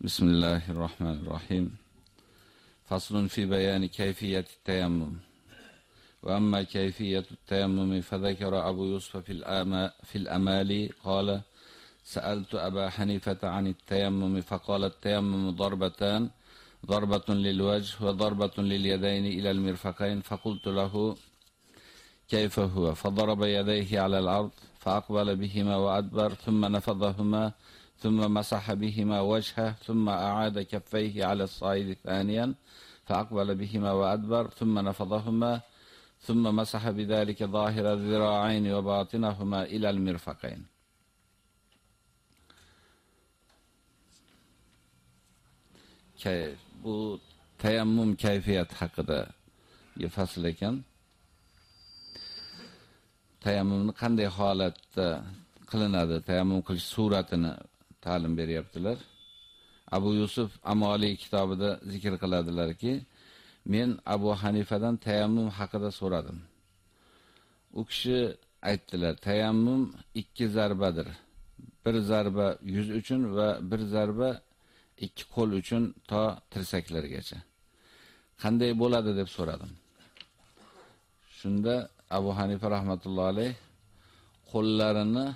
بسم الله الرحمن الرحيم. فصل في بيان كيفية التيمم. وأما كيفية التيمم فذكر أبو يوسف في, في الأمالي قال سألت أبا حنيفة عن التيمم فقال التيمم ضربتان ضربة للوجه وضربة لليدين إلى المرفقين. فقلت له كيف هو؟ فضرب يديه على الأرض فأقبل بهما وأدبر ثم نفضهما ثم مسح بهما وجهه ثم أعاد كفيه على الصعيد ثانيا فأقبل بهما وأدبر ثم نفضهما ثم مسح بذلك ظاهر الذراعين وباطنهما إلى المرفقين bu tayammum kayfiyat haqida fasl ekan. Tayammumni qanday holatda qilinadi, tayammum qilish suratini ta'lim beryaptilar. Abu Yusuf Amoli kitobida zikr qiladilarki, men Abu Hanifadan tayammum haqida so'radim. U kishi aytdilar, tayammum ikki zarbadir. Bir zarba yuz uchun va bir zarba ikki qo'l uchun to tirsaklargacha. Qanday bo'ladi deb so'radim. Shunda Abu Hanifa rahmatullohi alayh qo'llarini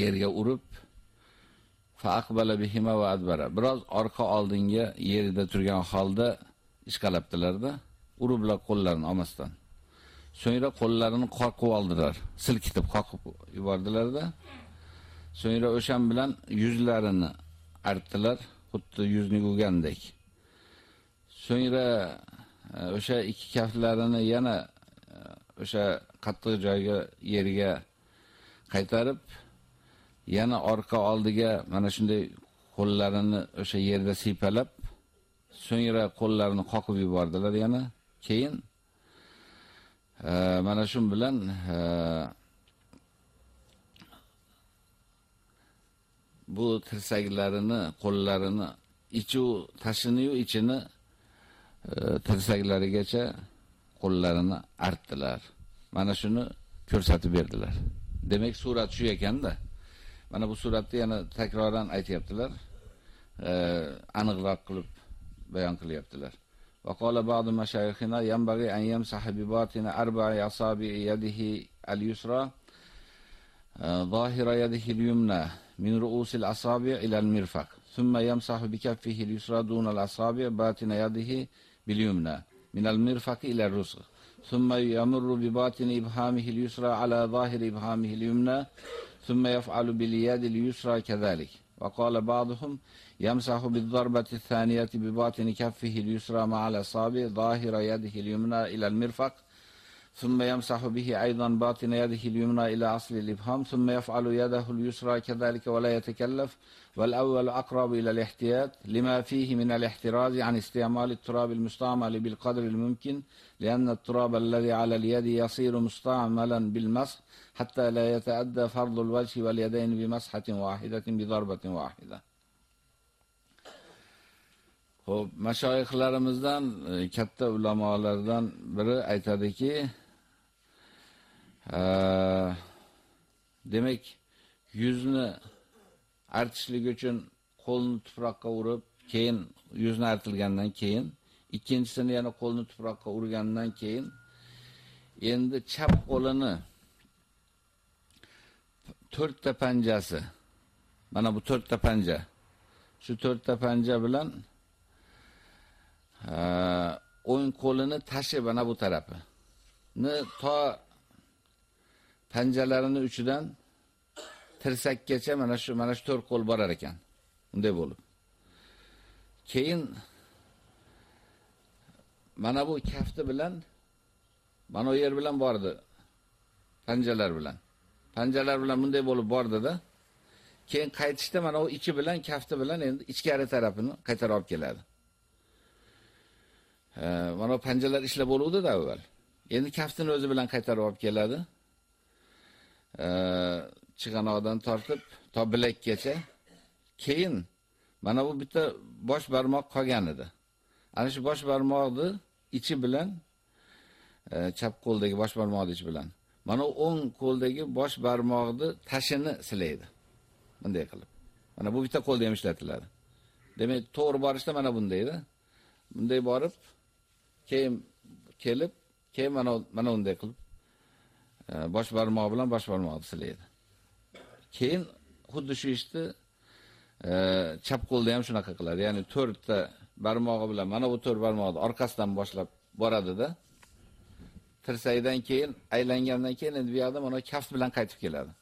yerga urib faqbala bihima va adbara. Biroz orqa oldinga yerida turgan holda ishqalabdilarda, uriblar qo'llarini olmasdan. So'ngra qo'llarini qoqib oldilar, silkitib qoqib yubordilarda. So'ngra o'shan bilan yuzlarini artdilar, xuddi yuzni yuvgandek. So'ngra o'sha ikki kaftlarini yana o'sha qattiq joyga yerga qaytarib, yana orqa oldiga mana shunday qo'llarini o'sha yerda siypalab, so'ngra qo'llarini qoqib yubordilar yana. Keyin e, mana shun bilan e, bu tirsaklarini, qo'llarini, ichu tashini-yu ichini e, tirsaklarigacha qo'llarini artdilar. Mana shuni ko'rsatib berdilar. Demak, surat shu ekanda. Mana bu suratni yana takroran aytayaptilar. Aniqroq qilib bayon qilyaptilar. وقال بعض مشايخنا ينبغي أن يمسح بباطن أربع أصابع يده اليسرى ظاهر يده اليمنى من رؤوس الأصابع إلى المرفق ثم يمسح بكفه اليسرى دون الأصابع باطن يده باليمنى من المرفق إلى الرسغ ثم يمر بباطن إبهامه اليسرى على ظاهر إبهامه اليمنى ثم يفعل باليد اليسرى كذلك. وقال بعضهم يمسح بالضربة الثانية بباطن كفه اليسرى مع الأصابع ظاهر يده اليمنى إلى المرفق ثم يمسح به أيضا باطن يده اليمنى إلى أصل الإبهام ثم يفعل يده اليسرى كذلك ولا يتكلف. والأول أقرب إلى الاحتياط لما فيه من الاحتراز عن استعمال التراب المستعمل بالقدر الممكن لأن التراب الذي على اليد يصير مستعملا بالمسح حتى لا يتأدى فرض الوجه واليدين بمسحة واحدة بضربة واحدة Xo'p, mashayihlarimizdan, katta ulamolardan biri aytadiki, demak, yuzni artishlik uchun qo'lni tuproqqa urib, keyin yuzni artilgandan keyin, ikkinchisini yana qo'lni tuproqqa urgandan keyin endi chap qo'lini to'rtta panjasi, mana bu to'rtta panja, shu to'rtta panja bilan o'ng qo'lini tashi mana bu tarafi ni to panjalarini uchidan tirsakkacha mana shu mana shu to'rt qo'l borar ekan. Unday bo'lib. Keyin mana bu kafti bilan mana yer bilan bordi. Panjalar bilan. Panjalar bilan bunday bo'lib bordida. Keyin qaytishda mana u ichi bilan kafti bilan endi ichkari tarafini qaytarib olib keladi. mana panjalar ishlab bo'luvdi-da avval. Endi kaftini o'zi bilan qaytarib olib keladi. chig'anoqdan tortib to bilakgacha. Keyin mana bu bitta bosh barmoq qolgan edi. Ana shu bosh barmoqni ichi bilan e, chap qo'ldagi bosh barmoqning ichi bilan mana o'ng qo'ldagi bosh barmoqni tashini silaydi. Bunday qilib. Mana bu bitta qo'lda ham ishlatiladi. Demak, to'g'ri borishda mana bundaydi. Bunday borib, keyin kelib, keyin mana mana unday qilib e, bosh barmoq bilan bosh barmoqni silaydi. Keyin xuddi shu ishni e, chap qo'lda ham shunaqa qiladi. Ya'ni 4 ta barmog'i bilan mana bu 4 barmoqni orqasidan boshlab boradi-da. Tirsakdan keyin aylangandan keyin endi bu yoqda mana kaft bilan qaytib keladi.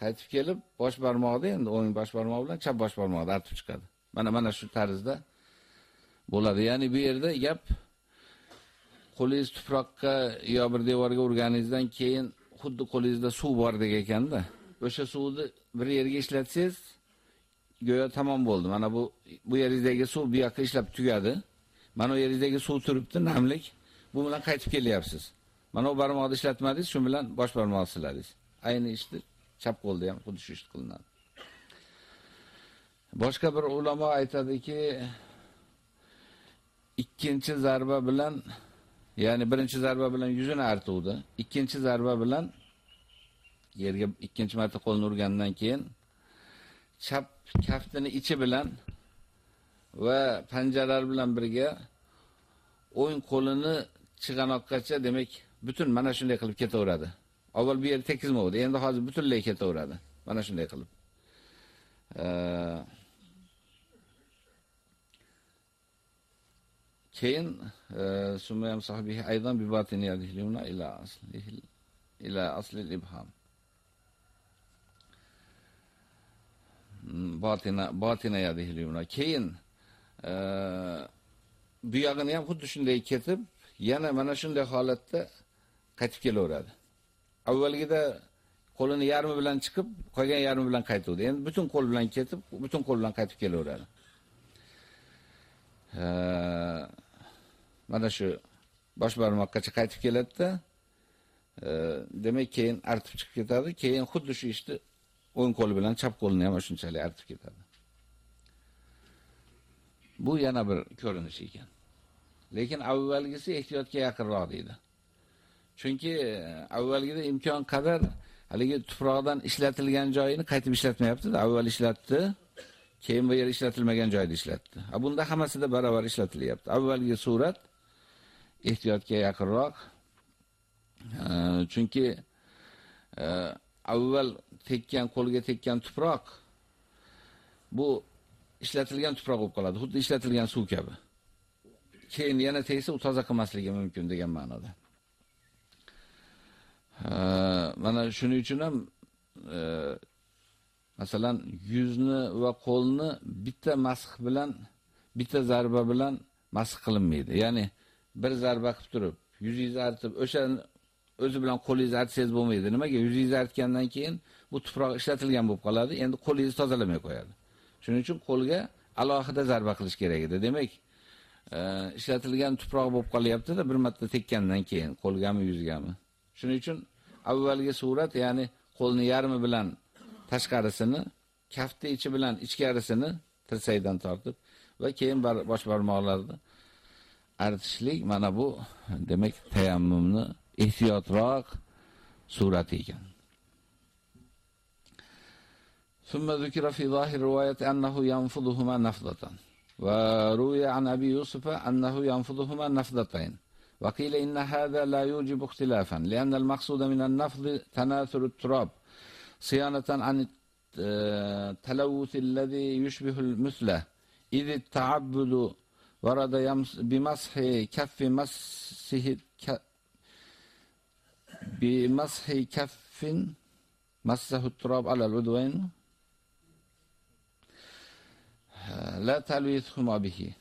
Qaytib kelib, bosh barmoqda endi o'ng bosh barmoq bilan chap bosh barmoqni artib chiqadi. Mana mana shu tarzda bo'ladi. Ya'ni bu yerda gap qo'lingiz tuproqqa yo bir devorga urganingizdan keyin xuddi qo'lingizda suv bordek ekanda, o'sha suvni bir yerga ishlatsangiz, go'yo tamom bo'ldi. Mana bu bu yeringizdagi suv bu yoqqa ishlab tugadi. Mana u yeringizdagi suv turibdi, namlik. Bu bilan qaytib kelyapsiz. Mana bu barmoqni ishlatmadingiz, shu bilan bosh barmoqni siladingiz. Ayni ishni chap qo'lda ham xuddi shu ish qilinadi. Boshqa bir ulamo aytadiki, ikkinchi zarba bilan, ya'ni birinchi zarba bilan yuzini artuvdi, ikkinchi zarba bilan yerga ikkinchi marta qo'lni urgandan keyin chap kaftini ichi bilan va panjalar bilan birga o'ng qo'lini chig'anoqqacha demak butun mana shunday qilib ketaveradi. Avval bu yer tekizmovdi, endi hozir butunlay ketaveradi. Mana shunday qilib. keyin summa yamsah bihi aydan bi batini yadihi yumna ila aslihi ila asli al-ibham. Batina batina yadihi yumna. Keyin bu yog'ini ham xuddi shunday yana mana shunday holatda qaytib kelaveradi. Avvalgida qo'lini yarmi bilan chiqib, qolgan yarmi bilan qaytuvdi. Endi butun qo'l bilan ketib, butun qo'l bilan qaytib kelaveradi. mana shu bosh barmoqgacha qaytib keladi-da, e, demak keyin artib chiqib ketadi, keyin xuddi shu ishni o'ng qo'li bilan chap qo'lini ham shunchalik artib ketadi. Bu yana bir ko'rinish ekan. Lekin avvalgisi ehtiyotga yaqinroq deydi. Chunki e, avvalgida imkon qadar haligi tuproqdan ishlatilgan joyini qaytib ishlatmayapti-da, avval ishlatdi, keyin bu yer ishlatilmagan joyda ishlatdi. A bunda hammasida barobar ishlatilyapti. Avvalgi surat ehtiyotga yaqinroq. E, chunki e, avval tekkan qo'lga tekkan tuproq bu ishlatilgan tuproq bo'lib qoladi, xuddi ishlatilgan suv kabi. Keyin yana tegsa, u toza qilmasligi mumkin degan ma'noda. Mana shuning uchun ham e, masalan yuzni va qo'lni bitta masx bilan, bitta zarba bilan masx qilinmaydi. Ya'ni bir zarba qilib turib, yuzingizni artib, o'sha o'zi bilan qo'lingizni artsangiz bo'lmaydi. Nimaga? Yuzingizni artgandan keyin bu tuproq ishlatilgan bo'lib qoladi, endi qo'lingizni tozalamay qo'yadi. Shuning uchun qo'lga alohida zarba qilish kerak edi. Demak, ishlatilgan tuproq bo'lib qolyapti-da bir marta tekkandan keyin qo'lgami, yuzgami. Shuning uchun avvalgi surat, ya'ni qo'lni yarmi bilan tashqarisini, kafti ichi bilan ichkarisini tirsakdan tortib va keyin bosh barmoqlarni artishlik mana bu demak tayammumni ehtiyotroq surati ekan. ثم ذكر في ظاهر رواية أنه ينفضهما نفضة وروي عن أبي يوسف أنه ينفضهما نفضتين. وقيل إن هذا لا يوجب اختلافا لأن المقصود من النفض تناثر التراب صيانة عن التلوث الذي يشبه المثلة. إذ التعبد ورد بمسح كف مسه بمسح كف مسه التراب على العدوين. لا تلويثهما به.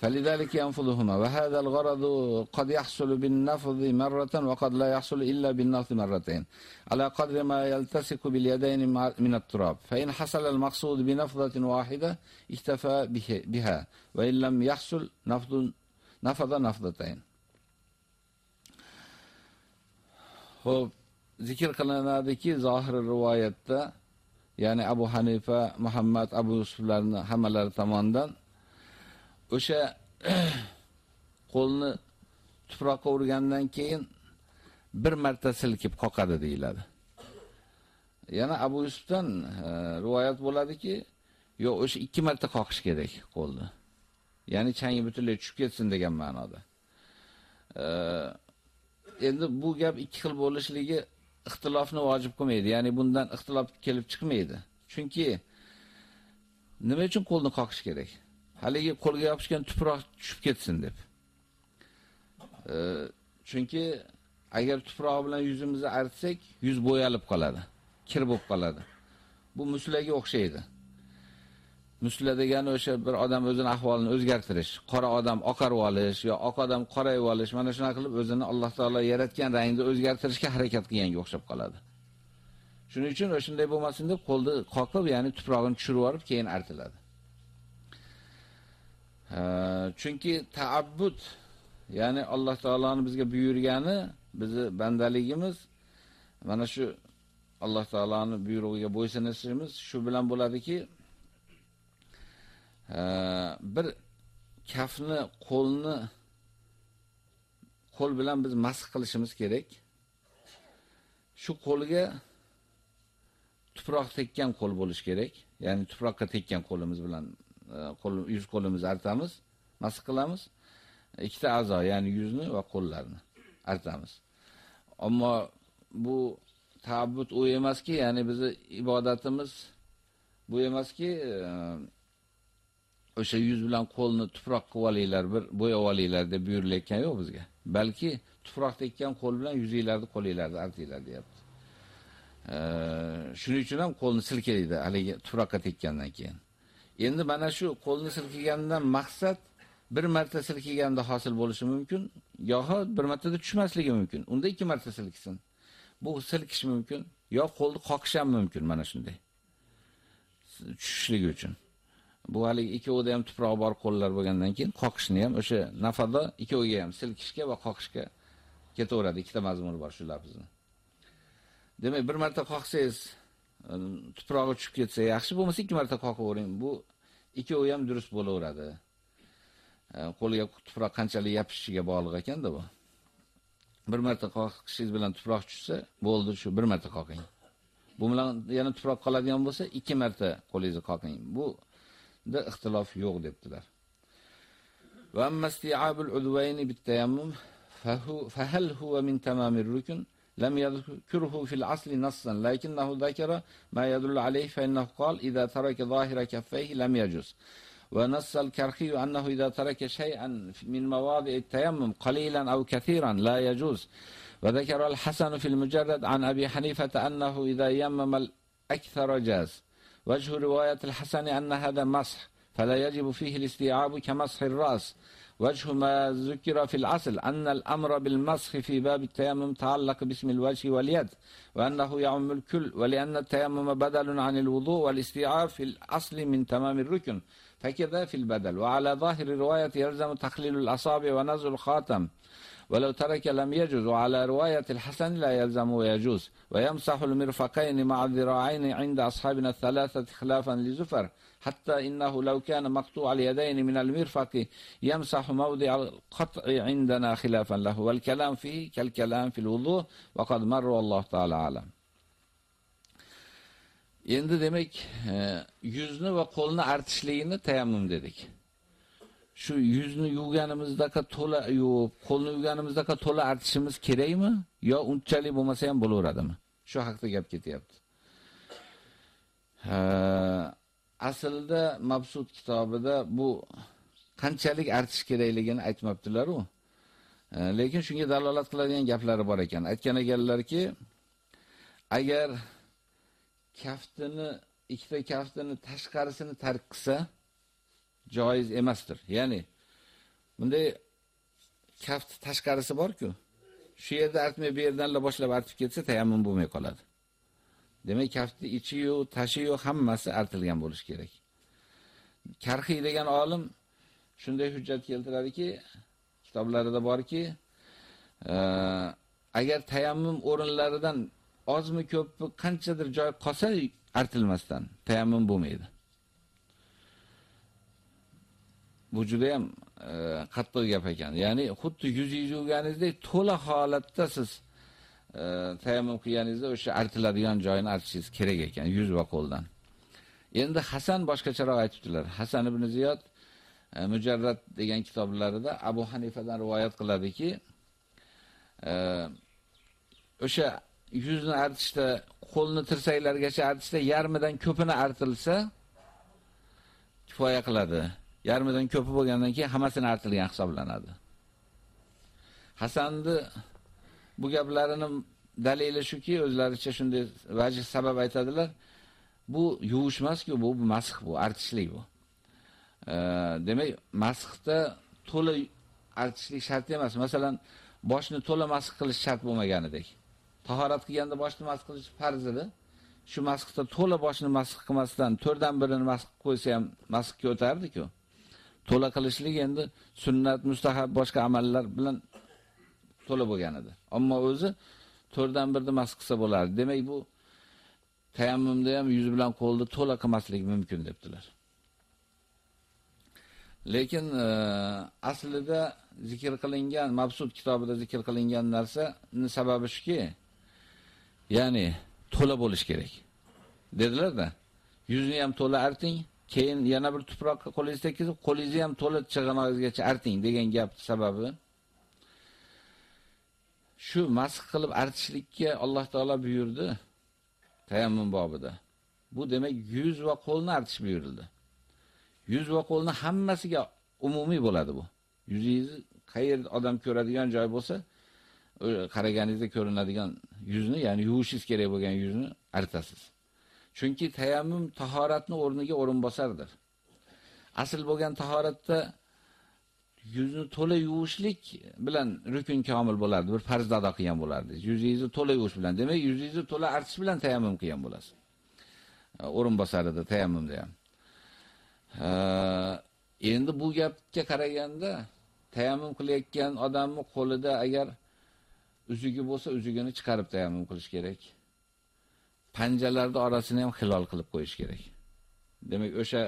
فلذلك ينفضهما. وهذا الغرض قد يحصل بالنفض مرة وقد لا يحصل إلا بالنفض مرتين. على قدر ما يلتسك باليدين من التراب. فإن حصل المقصود بنفضة واحدة اكتفى بها. وإن لم يحصل نفض نفض نفضتين. ذكر qilinadiki zohir rivoyatda ya'ni Abu Hanifa, Muhammad, Abu Yusuflarning hammalari tomonidan o'sha qo'lni tuproqqa urgandan keyin bir marta silkib qoqadi deyiladi. yana Abu Yusufdan e, rivoyat bo'ladiki, yo'q, o'sha ikki marta qoqish kerak qo'lni. Ya'ni changi butunlay tushib ketsin degan ma'noda. E, endi bu gap ikki xil bo'lishligi ixtilofni vojib qilmaydi. Ya'ni bundan ixtilof kelib chiqmaydi. Chunki nima uchun qo'lni qoqish kerak? Haligi qo'lga yopishgan tuproq tushib ketsin deb. chunki agar tuproq bilan yuzimizni artsak, yuz bo'yalib qoladi, kir bo'lib qoladi. Bu muslaga o'xshaydi. Musla degani o'sha bir odam o'zining ahvolini o'zgartirish, qora odam oqarib olish yo oq odam qorayib olish, mana shuna qilib o'zini Alloh taolo yaratgan rangda o'zgartirishga harakat qilganga o'xshab qoladi. Shuning uchun o'shunday bo'lmasin deb qo'lni qoqib, ya'ni tuprog'ini tushirib olib, keyin artiladi. Chunki ta'abbud, ya'ni Alloh taoloning bizga buyurgani, bizni bandaligimiz mana shu Alloh taoloning buyrug'iga bo'ysunishimiz shu bilan bo'ladiki, bir kafni, qo'lni qo'l bilan biz masx qilishimiz kerak. Shu qo'lga tuproq tekkan qo'l bo'lish kerak. Ya'ni tuproqqa tekkan qo'limiz bilan e, qo'l yuz qo'limizni artamiz, masx qilamiz. Ikkita a'zo, ya'ni yuzni va qo'llarni artamiz. Ammo bu ta'abbud u emaski, ya'ni bizi ibodatimiz bu emaski, e, o'sha yuz bilan qo'lni tuproq qilib olinglar, bir bo'yab olinglar deb buyurilayotgan yo'q bizga. Balki tuproq tekkan qo'l bilan yuzinglarni, qo'linglarni artinglar deyapti. Shuning uchun ham qo'lni silkaydi, haligi tuproqqa tekkandan keyin. Endi mana shu qo'lni silkigandan maqsad bir marta silkiganda hosil bo'lishi mumkin, yoki bir martada tushmasligi mumkin. Unda ikki marta silkisin. Bu silkish mumkin, yo qo'lni qoqish ham mumkin mana shunday. Tushishligi uchun. Bu hali ikkovida ham tuproq bor qo'llar bo'lgandan keyin qoqishni ham o'sha nafada ikkoviga ham silkishga va qoqishga ketaveradi. Ikkita mazmuni bor shu lafzni. Demak, bir marta qoqsangiz, ehm, tuprog'i tushib ketsa yaxshi, bo'lmasa ikki marta qoqib. Bu ikkovi ham durust bo'laveradi. Ehm, Qo'lga tuproq qanchalik yopishishiga bog'liq ekanda bu. Bir marta qoqishingiz bilan tuproq tushsa, bo'ldi shu bir marta qoqing. Bu bilan yana tuproq qoladigan bo'lsa, ikki marta qo'lingizni qoqing. Bu ixtilof yo'q debdilar. Va amma isti'abul udwayn bit-tayammum فهل هو من تمام الركن؟ لم يذكره في الأصل نصا لكنه ذكر ما يدل عليه فإنه قال إذا ترك ظاهر كفيه لم يجوز. ونص الكرخي أنه إذا ترك شيئا من مواضع التيمم قليلا أو كثيرا لا يجوز. وذكر الحسن في المجرد عن أبي حنيفة أنه إذا يمم الأكثر جاز. وجه رواية الحسن أن هذا مسح فلا يجب فيه الاستيعاب كمسح الرأس. وجه ما ذكر في الأصل أن الأمر بالمسح في باب التيمم تعلق باسم الوجه واليد وأنه يعم الكل ولأن التيمم بدل عن الوضوء والاستيعاب في الأصل من تمام الركن. فكذا في البدل. وعلى ظاهر الرواية يلزم تخليل الأصابع ونزل الخاتم. ولو ترك لم يجوز وعلى رواية الحسن لا يلزم ويجوز ويمسح المرفقين مع الذراعين عند أصحابنا الثلاثة خلافا لزفر حتى إنه لو كان مقطوع اليدين من المرفق يمسح موضع القطع عندنا خلافا له والكلام فيه كالكلام في الوضوء وقد مر والله تعالى أعلم Endi demak, yuzni va qo'lni artishligini tayammum dedik. Shu yuzni yuvganimizdaqa to'la yuvib, qo'lni yuvganimizdaqa to'la artishimiz kerakmi yo unchalik bo'lmasa ham bo'laveradimi? Shu haqida gap ketyapti. Aslida Mabsud kitobida bu qanchalik artish kerakligini aytmabdilar u. Lekin shunga dalolat qiladigan gaplari bor ekan. Aytgan ekanlarki, agar kaftini, ikkita kaftini tashqarisini tark qilsa, joiz emasdir. Ya'ni bunday kaft tashqarisi bor-ku. Shu yerda artmay bu yerdan boshlab artib ketsa tayammum bo'lmay qoladi. Demak, kaftni ichi yo, tashi yo hammasi artilgan bo'lishi kerak. Karxiy degan olim shunday hujjat keltiradiki, kitoblarida borki, e, agar tayammum o'rinlaridan ozmi ko'pmi qanchadir joy qolsa artilmasdan tayammum bo'lmaydi. Bu juda ham e, qattiq gap ekan. Ya'ni xuddi yuz yuvganingizdek to'la holatda siz e, tayammum qilganingizda o'sha artiladigan joyini artishingiz kerak ekan yuz va qo'ldan. Endi Hasan boshqacharoq aytibdilar. Hasan ibn Ziyod e, Mujarrad degan kitoblarida Abu Hanifadan rivoyat qiladiki, o'sha yuzni artishda, qo'lni tirsaklargacha artishda yarmidan ko'pini artilsa kifoya qiladi. Yarmidan ko'pi bo'lgandan keyin hammasini artilgan hisoblanadi. Hasanni bu gaplarini dalili shuki, o'zlaricha shunday vajh sabab aytadilar. Bu yuvish emas-ku, bu masx bu, artishlik bu. E, demak, masxda to'la artishlik shart emas. Masalan, boshni to'la masx qilish shart bo'lmaganidek. Tahorat qilganda boshni masx qilish farz edi. Shu masxda to'la boshni masx qilmasdan 4 dan birini masx qo'ysa ham masxga o'tardi-ku. To'la qilishlik endi sunnat, mustahab boshqa amallar bilan to'la bo'lgan edi. Ammo o'zi 4 dan birni masx qilsa bo'lardi. Demak, bu tayammumda ham yuz bilan qo'lni to'la qilmaslik mumkin debdilar. Lekin e, aslida zikr qilingan, Mabsud kitobida zikr qilingan narsaning sababi shuki, ya'ni to'la bo'lish kerak. Dedilar-da, yuzni ham to'la arting, keyin yana bir tuproqqa qo'lingizni tekkizib, qo'lingizni ham to'la chig'anog'izgacha arting degan gap sababi shu masx qilib artishlikka Alloh taolo buyurdi. tayammum bobida. Bu demak yuz va qo'lni artish buyurildi. Yuz va qo'lni hammasiga umumiy bo'ladi bu. Yuzingizni qayerda odam ko'radigan joy bo'lsa, qaraganingizda ko'rinadigan yuzni, ya'ni yuvishingiz kerak bo'lgan yuzni artasiz. Chunki tayammum tahoratni o'rniga o'rin bosardir. Asl bo'lgan tahoratda yuzni to'la yuvishlik bilan rukun kamil bo'lardi, bir farz ado qilgan bo'lardi. Yuzingizni to'la yuvish bilan, demak, yuzingizni to'la artish bilan tayammum qilgan bo'lasiz. E, o'rin bosarida tayammumda ham. E, endi bu gapga qaraganda tayammum qilayotgan odamning qo'lida agar uzugi bo'lsa, uzugini chiqarib tayammum qilish kerak. Panjalarni orasini ham xilol qilib qo'yish kerak. Demak, o'sha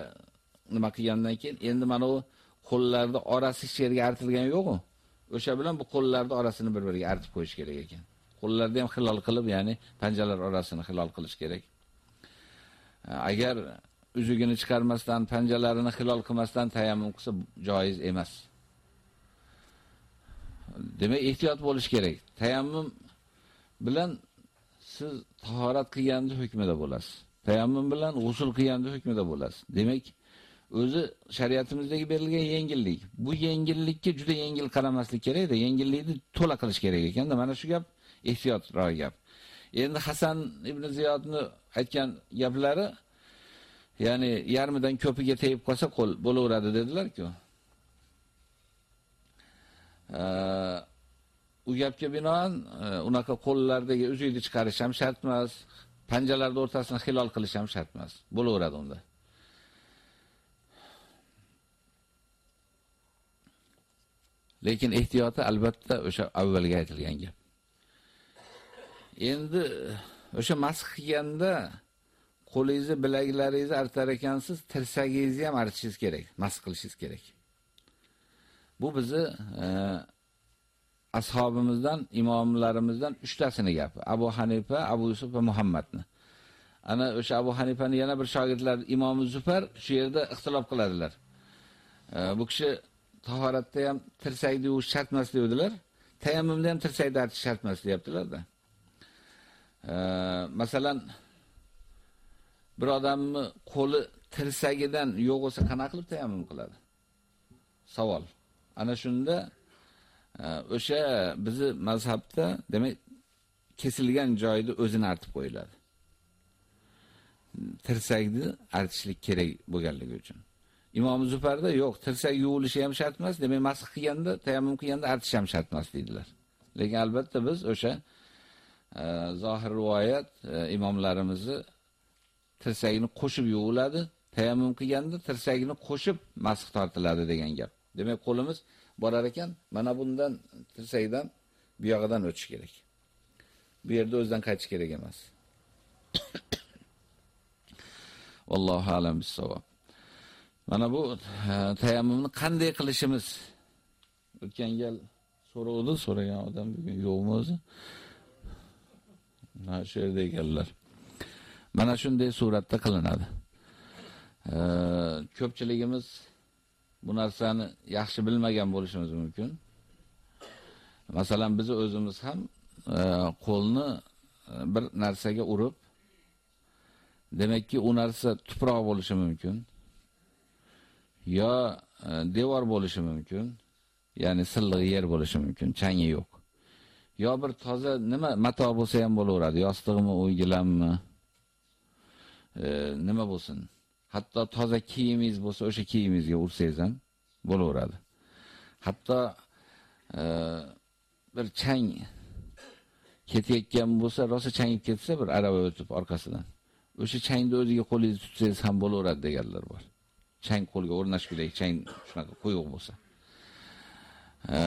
nima qilgandan keyin endi mana u qo'llarni orasi hech yerga artilgan yo'q-ku. O'sha bilan bu qo'llarning orasini bir-biriga artib qo'yish kerak ekan. Qo'llarni ham xilol qilib, ya'ni panjalar orasini xilol qilish kerak. Agar uzugini chiqarmasdan, panjalarini xilol qilmasdan tayammum qilsa joiz emas. Demak, ehtiyot bo'lish kerak. Tayammum bilan siz tahorat qilganda hukmida bo'lasiz. Tayammum bilan g'usl qilganda hukmida bo'lasiz. Demak, o'zi shariatimizdagi berilgan yengillik. Bu yengillikka juda yengil qaramaslik kerak-da, yengillikni to'la qilish kerak ekanda. Mana shu gap ehtiyot ro'y gap. Endi Hasan ibn Ziyodni aytgan gaplari ya'ni yarmidan ko'piga tegib qolsa qo'l bo'laveradi dedilar-ku. U gapga binoan e, unaqa qo'llardagi uzukni chiqarish ham shart emas, panjalarni o'rtasini xilol qilish ham shart emas. Bo'laveradi unda. Lekin ehtiyoti albatta o'sha avvalga aytilgan gap. Endi o'sha masx qilganda qo'lingizni, bilaklaringizni artar ekansiz, tirsagingizni ham artishingiz kerak, masx qilishingiz kerak. Bu bizni e, ashobimizdan, imomlarimizdan 3 tasini gapi. Abu Hanifa, Abu Yusuf va Muhammadni. Ana o'sha Abu Hanifani yana bir shogirdlar Imom Zufar shu yerda ixtilof qiladilar. E, bu kishi tahoratda ham tirsakni yuvish shart emas deydilar. Tayammumda ham tirsakni artish shart emas deyaptilar-da. E, masalan, bir odamni qo'li tirsagidan yo'q bo'lsa qana qilib tayammum qiladi? Savol. Ana shunda o'sha bizi mazhabda, demak, kesilgan joyda o'zini artib qo'yiladi. Tirsakni artishlik kerak bo'lganligi uchun. Imom Zufarda yo'q, tirsak yuvilishi ham shart emas, demak masx qilganda, tayammum qilganda artish ham shart emas dedilar. Lekin albatta biz o'sha e, zohir rivoyat e, imomlarimizni tirsagini qo'shib yuviladi, tayammum qilganda tirsagini qo'shib masx tortiladi degan gap. Demak, qo'limiz borar ekan, mana bundan tirsakdan bu yog'idan o'tish kerak. Bu yerda o'zidan qaytish kerak emas. Vallohu alam bis-savob. Mana bu tayammumni qanday qilishimiz o'tgan gal so'rovdi, so'ragan odam bugun yo'qmi o'zi? Mana shu yerda ekanlar. Mana shunday suratda qilinadi. Ko'pchiligimiz bu narsani yaxshi bilmagan bo'lishimiz mumkin. Masalan, biz o'zimiz ham e, qo'lni e, bir narsaga urib, demakki u narsa tuproq bo'lishi mumkin. yo e, devor bo'lishi mumkin, ya'ni silliq yer bo'lishi mumkin, changi yo'q. Yo bir toza nima mato bo'lsa ham bo'laveradi, yostiqmi, o'ygilammi, e, nima bo'lsin. Hatto toza kiyimingiz bo'lsa, o'sha kiyimingizga ursangiz ham bo'laveradi. Hatto e, bir chang ketayotgan bo'lsa, rosa changib ketsa bir arava o'tib orqasidan. O'sha changni o'ziga qo'lingiz tutsangiz ham bo'laveradi deganlar bor. chang qo'lga o'rnash kerak, chang shunaqa quyuq bo'lsa. E,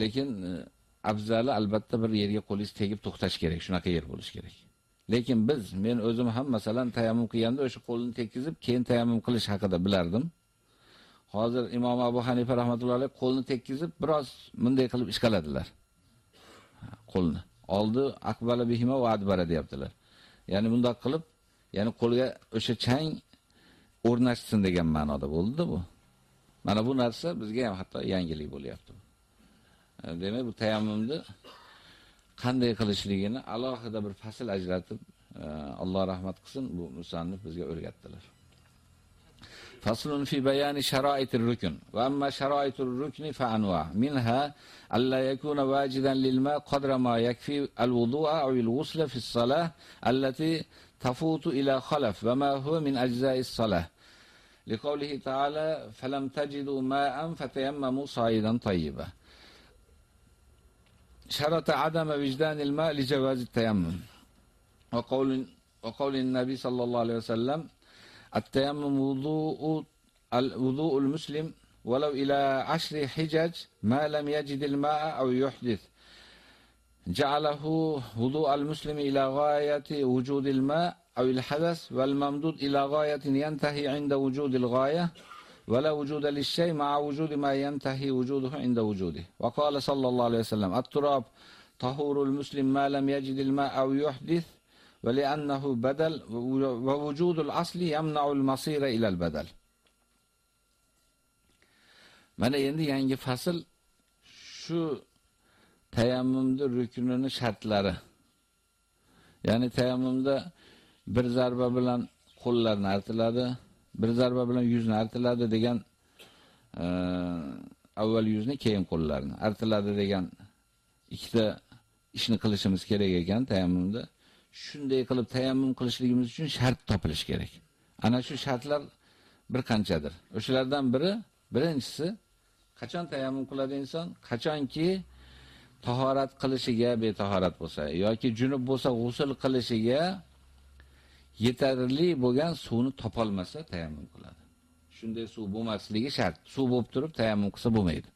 lekin e, afzali albatta bir yerga qo'lingiz tegib to'xtash kerak, shunaqa yer bo'lish kerak. Lekin biz, men o'zim ham masalan tayammum qilganda o'sha qo'lni tekizib, keyin tayammum qilish haqida bilardim. Hozir Imom Abu Hanifa rahmatullohi qo'lni tekizib, biroz bunday qilib ishqaladilar. Qo'lni. Oldi aqbala bihima va adbara deyaptilar. Ya'ni bundoq qilib, ya'ni qo'lga o'sha chang o'rnashsin degan ma'noda bo'ldi bu. Mana bu narsa bizga ham hatto yangilik bo'lyapti. E, demak, bu tayammumni qanday qilishligini alohida bir fasl ajratib, e, Alloh rahmat qilsin, bu musannif bizga o'rgatdilar. Faslun fi bayani sharoitir rukn. Va amma sharoitur rukni fa anwa. Minha alla yakuna wajidan lil ma qadra ma yakfi al-wudu'a aw al-ghusla fi as-salah allati tafutu ila khalaf wa ma huwa min ajza'i as-salah. لقوله تعالى فلم تجدوا ماء فتيمموا صعيدا طيبا شرط عدم وجدان الماء لجواز التيمم. وقول وقول النبي صلى الله عليه وسلم التيمم وضوء الوضوء المسلم ولو إلى عشر حجج ما لم يجد الماء أو يحدث. جعله وضوء المسلم إلى غاية وجود الماء أو الحدث والممدود إلى غاية ينتهي عند وجود الغاية. ولا وجود للشيء مع وجود ما ينتهي وجوده عند وجوده وقال صلى الله عليه وسلم التراب طهور المسلم ما لم يجد الماء أو يحدث ولأنه بدل ووجود الأصل يمنع المصير إلى البدل Mana endi yangi fasl shu tayammumda rukunining shartlari. Ya'ni tayammumda bir zarba bilan qo'llarni artiladi, bir zarba bilan yuzni artiladi degan e, avval yuzni, keyin qo'llarni artiladi degan ikkita ishni qilishimiz kerak ekan tayammumda. Shunday qilib tayammum qilishligimiz uchun shart topilish kerak. Ana shu shartlar bir qanchadir. O'shalardan biri, birinchisi qachon tayammum qiladi inson? Qachonki tahorat qilishiga betahorat bo'lsa yoki junub bo'lsa g'usl qilishiga yetarli bo'lgan suvni topolmasa tayammum qiladi. Shunday suv bo'lmasligi shart. Suv bo'lib turib tayammum qilsa bo'lmaydi.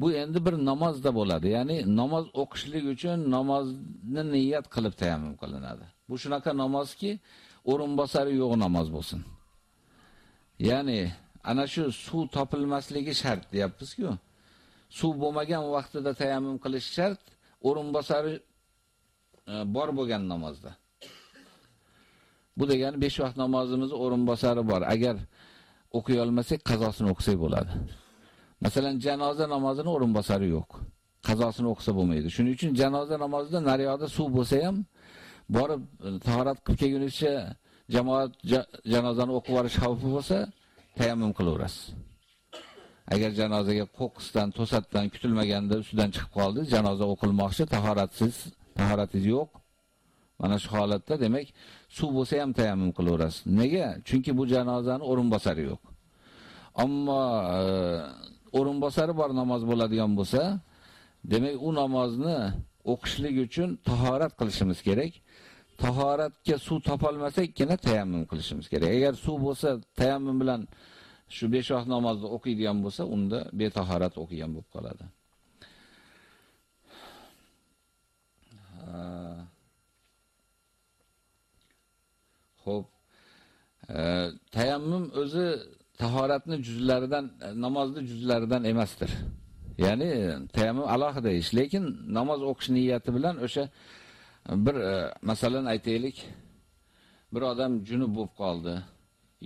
Bu endi bir namozda bo'ladi. Ya'ni namoz o'qishlik uchun namozni niyat qilib tayammum qilinadi. Bu shunaqa namozki, o'rin bosari yo'q namoz bo'lsin. Ya'ni ana shu suv topilmasligi shart deyapmiz-ku. Suv bo'lmagan vaqtida tayammum qilish shart, o'rin bosari e, bor bo'lgan namozda. Bu degani 5 vaqt namozimizni o'rin bosari bor. Agar o'qiy olmasak, qazosini o'qisak bo'ladi. Masalan, janoza namozini o'rin bosari yo'q. Qazosini o'qisa bo'lmaydi. Shuning uchun janoza namozida nariyoqda suv bo'lsa ham borib tahorat qilib kelguncha jamoat janozani o'qib yuborish xavfi bo'lsa, tayammum qilaverasiz. Agar janozaga qo'qqisdan, to'satdan kutilmaganda ustidan chiqib qoldi, janoza o'qilmoqchi, tahoratsiz, tahoratingiz yo'q. Mana shu holatda demak, suv bo'lsa ham tayammum qilaverasiz. Nega? Chunki bu janozani o'rin bosari yo'q. Ammo e, o'rin bosari bor namoz bo'ladigan bo'lsa, demak u namozni o'qishlik uchun tahorat qilishimiz kerak. Tahoratga suv topolmasakkina tayammum qilishimiz kerak. Agar suv bo'lsa, tayammum bilan shu 5 vaqt namozni o'qiydigan bo'lsa, unda betahorat o'qigan bo'lib qoladi. Xo'p. tayammum o'zi tahoratni juzlaridan, e, namozni juzlaridan emasdir. Ya'ni e, tayammum alohida ish, lekin namoz o'qish niyati bilan o'sha e, bir e, masalan aytaylik, bir odam junub bo'lib qoldi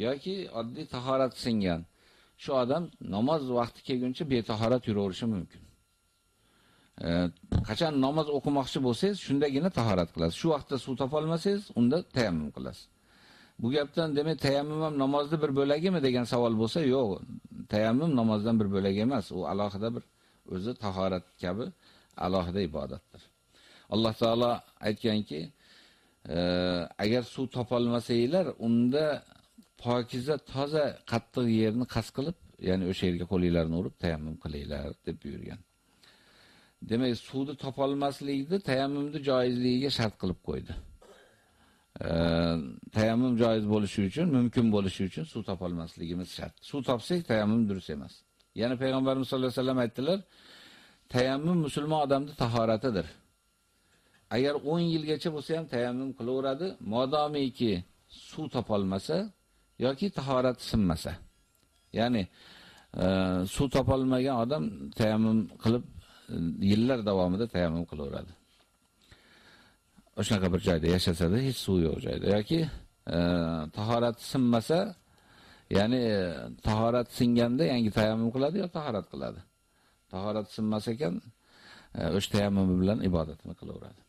yoki oddiy tahorat singan. Shu odam namoz vaqti kelguncha betahorat yuraverishi mumkin. Qachon namoz o'qimoqchi bo'lsangiz, shundagina tahorat qilasiz. Shu vaqtda suv topa olmasangiz, unda tayammum qilasiz. Bu gapdan demak tayammum ham namozning bir bo'lagimi degan savol bo'lsa, yo'q. Tayammum namozdan bir bo'lagi emas, u alohida bir o'zi tahorat kabi alohida ibodatdir. Alloh taolo aytganki, e, agar suv topolmasanglar, unda pokiza toza qattiq yerni qas qilib, ya'ni o'sha yerga qo'linglarni urib tayammum qilinglar deb buyurgan. Demak, suvni topolmaslikni tayammumni joizligiga shart qilib qo'ydi. Tayammum joiz bo'lishi uchun, mumkin bo'lishi uchun suv topolmasligimiz shart. Suv topsak tayammum durust emas. Yana payg'ambarimiz sollallohu alayhi vasallam aytdilar, tayammum musulmon odamning tahoratidir. Agar 10 yilgacha bo'lsa ham tayammum qilaveradi, modomiki suv topolmasa yoki tahorat sinmasa. Ya'ni e, suv topolmagan odam tayammum qilib e, yillar davomida tayammum qilaveradi. O'shanaqa bir joyda yashasada hech suv yo'q joyda yoki e, tahorat sinmasa, ya'ni e, tahorat singanda yangi tayammum qiladi yo tahorat qiladi. Tahorat sinmas ekan, e, o'sha tayammum bilan ibodatini qilaveradi.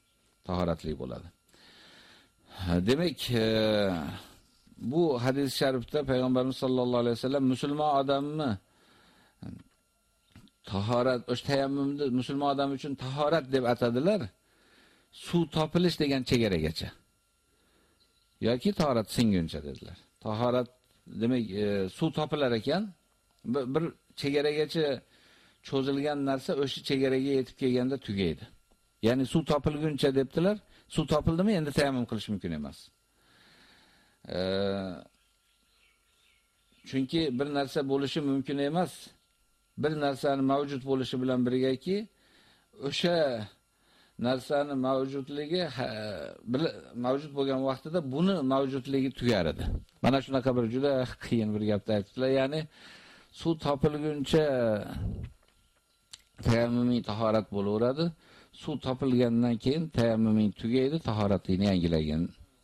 tahoratli bo'ladi. Demak, bu hadis sharifda payg'ambarimiz sollallohu alayhi vasallam musulmon odamni tahorat, o'sha tayammumni musulmon odam uchun tahorat deb atadilar. Suv topilish degan chegaragacha. yoki tahorat singuncha dedilar. Tahorat demak, e, suv topilar ekan, bir chegaragacha cho'zilgan narsa o'sha chegaraga yetib kelganda tugaydi. Ya'ni suv topilguncha debdilar. Suv topildimi, endi tayammum qilish mumkin emas. E, chunki bir narsa bo'lishi mumkin emas. Bir narsani mavjud bo'lishi bilan birgaki, o'sha narsani mavjudligi mavjud bo'lgan vaqtida buni mavjudligi tugar edi. Mana shunaqa bir juda qiyin bir gapni aytdilar. Ya'ni suv topilguncha tayammumiy tahorat bo'laveradi. suv topilgandan keyin tayammumiy tugaydi, tahoratini yangilagan,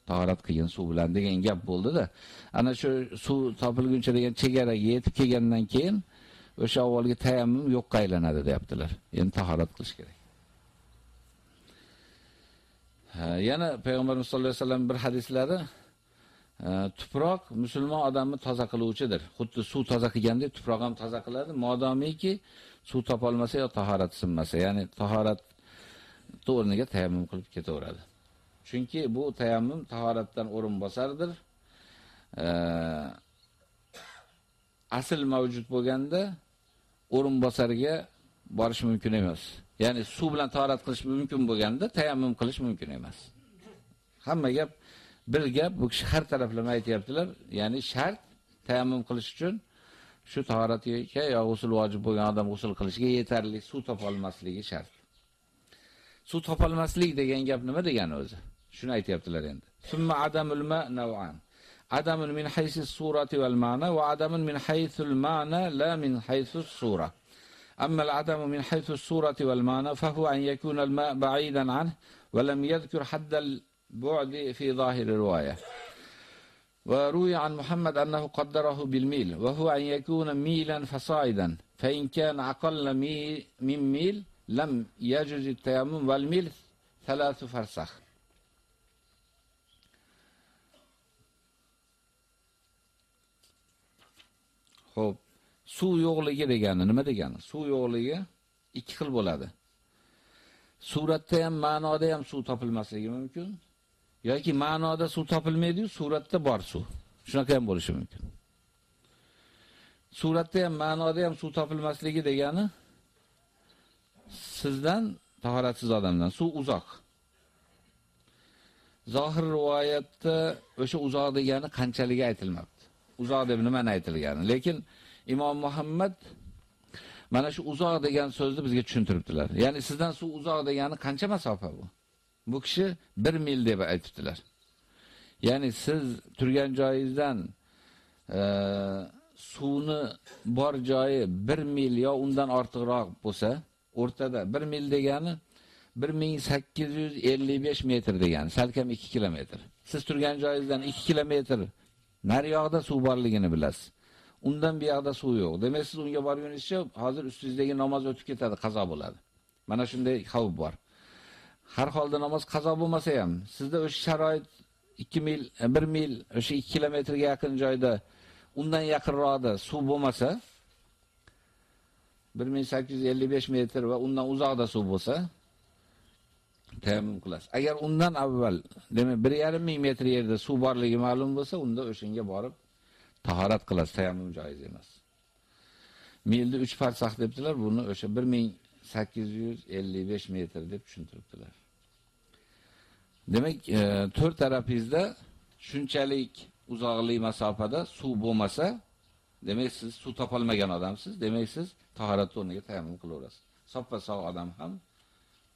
tahorat qilgan suv bilan degan gap bo'ldi-da. Ana shu suv topilguncha degan chegaraga yetib kelgandan keyin o'sha avvalgi tayammum yo'qqa aylanadi deyaptilar. Endi tahorat qilish kerak. Yana payg'ambarimiz sollallohu alayhi vasallam bir hadislari tuproq musulmon odamni toza qiluvchidir. Xuddi suv toza qilgandek tuproq ham toza qiladi, modomiki suv topolmasa yo tahorat sinmasa, ya'ni tahorat o'rniga tayammum qilib ketaveradi. Chunki bu tayammum tahoratdan o'rin bosardir. asl mavjud bo'lganda o'rin bosarga borish mumkin emas. Ya'ni suv bilan tahorat qilish mumkin bo'lganda tayammum qilish mumkin emas. Hamma gap bir gap bu kishi har taraflama aytayaptilar. Ya'ni shart tayammum qilish uchun shu tahoratga yo g'usl vojib bo'lgan odam g'usl qilishiga yetarli suv topa olmasligi shart. Suv topolmaslik degan gap nima degani o'zi? Shuni aytayaptilar endi. Summa adamul ma naw'an. Adamun min haysi surati wal ma'na va adamun min haythul ma'na la min haythus sura. أما العدم من حيث الصورة والمعنى فهو أن يكون الماء بعيدا عنه ولم يذكر حد البعد في ظاهر الرواية. وروي عن محمد أنه قدره بالميل وهو أن يكون ميلا فصاعدا فإن كان أقل من ميل لم يجوز التيمم والميل ثلاث فرسخ. خب suv yo'qligi degani nima degani? Suv yo'qligi ikki xil bo'ladi. Suratda ham, ma'noda ham suv topilmasligi mumkin. yoki ma'noda suv topilmaydi-yu, suratda bor suv. Shunaqa ham bo'lishi mumkin. Suratda ham, ma'noda ham suv topilmasligi degani sizdan tahoratsiz odamdan suv uzoq. Zohir rivoyatda o'sha uzoq degani qanchaligi aytilmabdi. Uzoq deb nima aytilgani, lekin Imom Muhammad mana shu uzoq degan so'zni bizga tushuntiribdilar. Ya'ni sizdan suv uzoq degani qancha masofa bu? Bu kishi 1 mil deb aytibdilar. Ya'ni siz turgan joyingizdan e, suvni bor joyi 1 mil yo undan ortiqroq bo'lsa, o'rtada 1 mil degani 1855 metr degani, salkam 2 kilometr. Siz turgan joyingizdan 2 kilometr naryoqda suv borligini bilasiz. Undan buyoqda suv yo'q. Demak, siz unga borgunizcha hozir ustingizdagi namoz o'tib ketadi, qazo bo'ladi. Mana shunday xavf bor. Har holda namoz qazo bo'lmasa ham, sizda o'sha sharoit 2 mil, e, 1 mil, o'sha 2 kilometrga yaqin joyda undan yaqinroqda suv bo'lmasa, 1855 metr va undan uzoqda suv bo'lsa, tayammum qilasiz. Agar undan avval, demak 1.5 ming metr yerda suv borligi ma'lum bo'lsa, unda o'shanga borib tahorat qilasiz, tayammum joiz emas. Milni 3 farsaq debdilar, buni o'sha 1855 metr deb tushuntiribdilar. Demak, e, tarafingizda shunchalik uzoqlik masofada suv bo'lmasa, demak siz suv topolmagan odamsiz, demak siz tahorat o'rniga tayammum qilaverasiz. Soppa sog' odam ham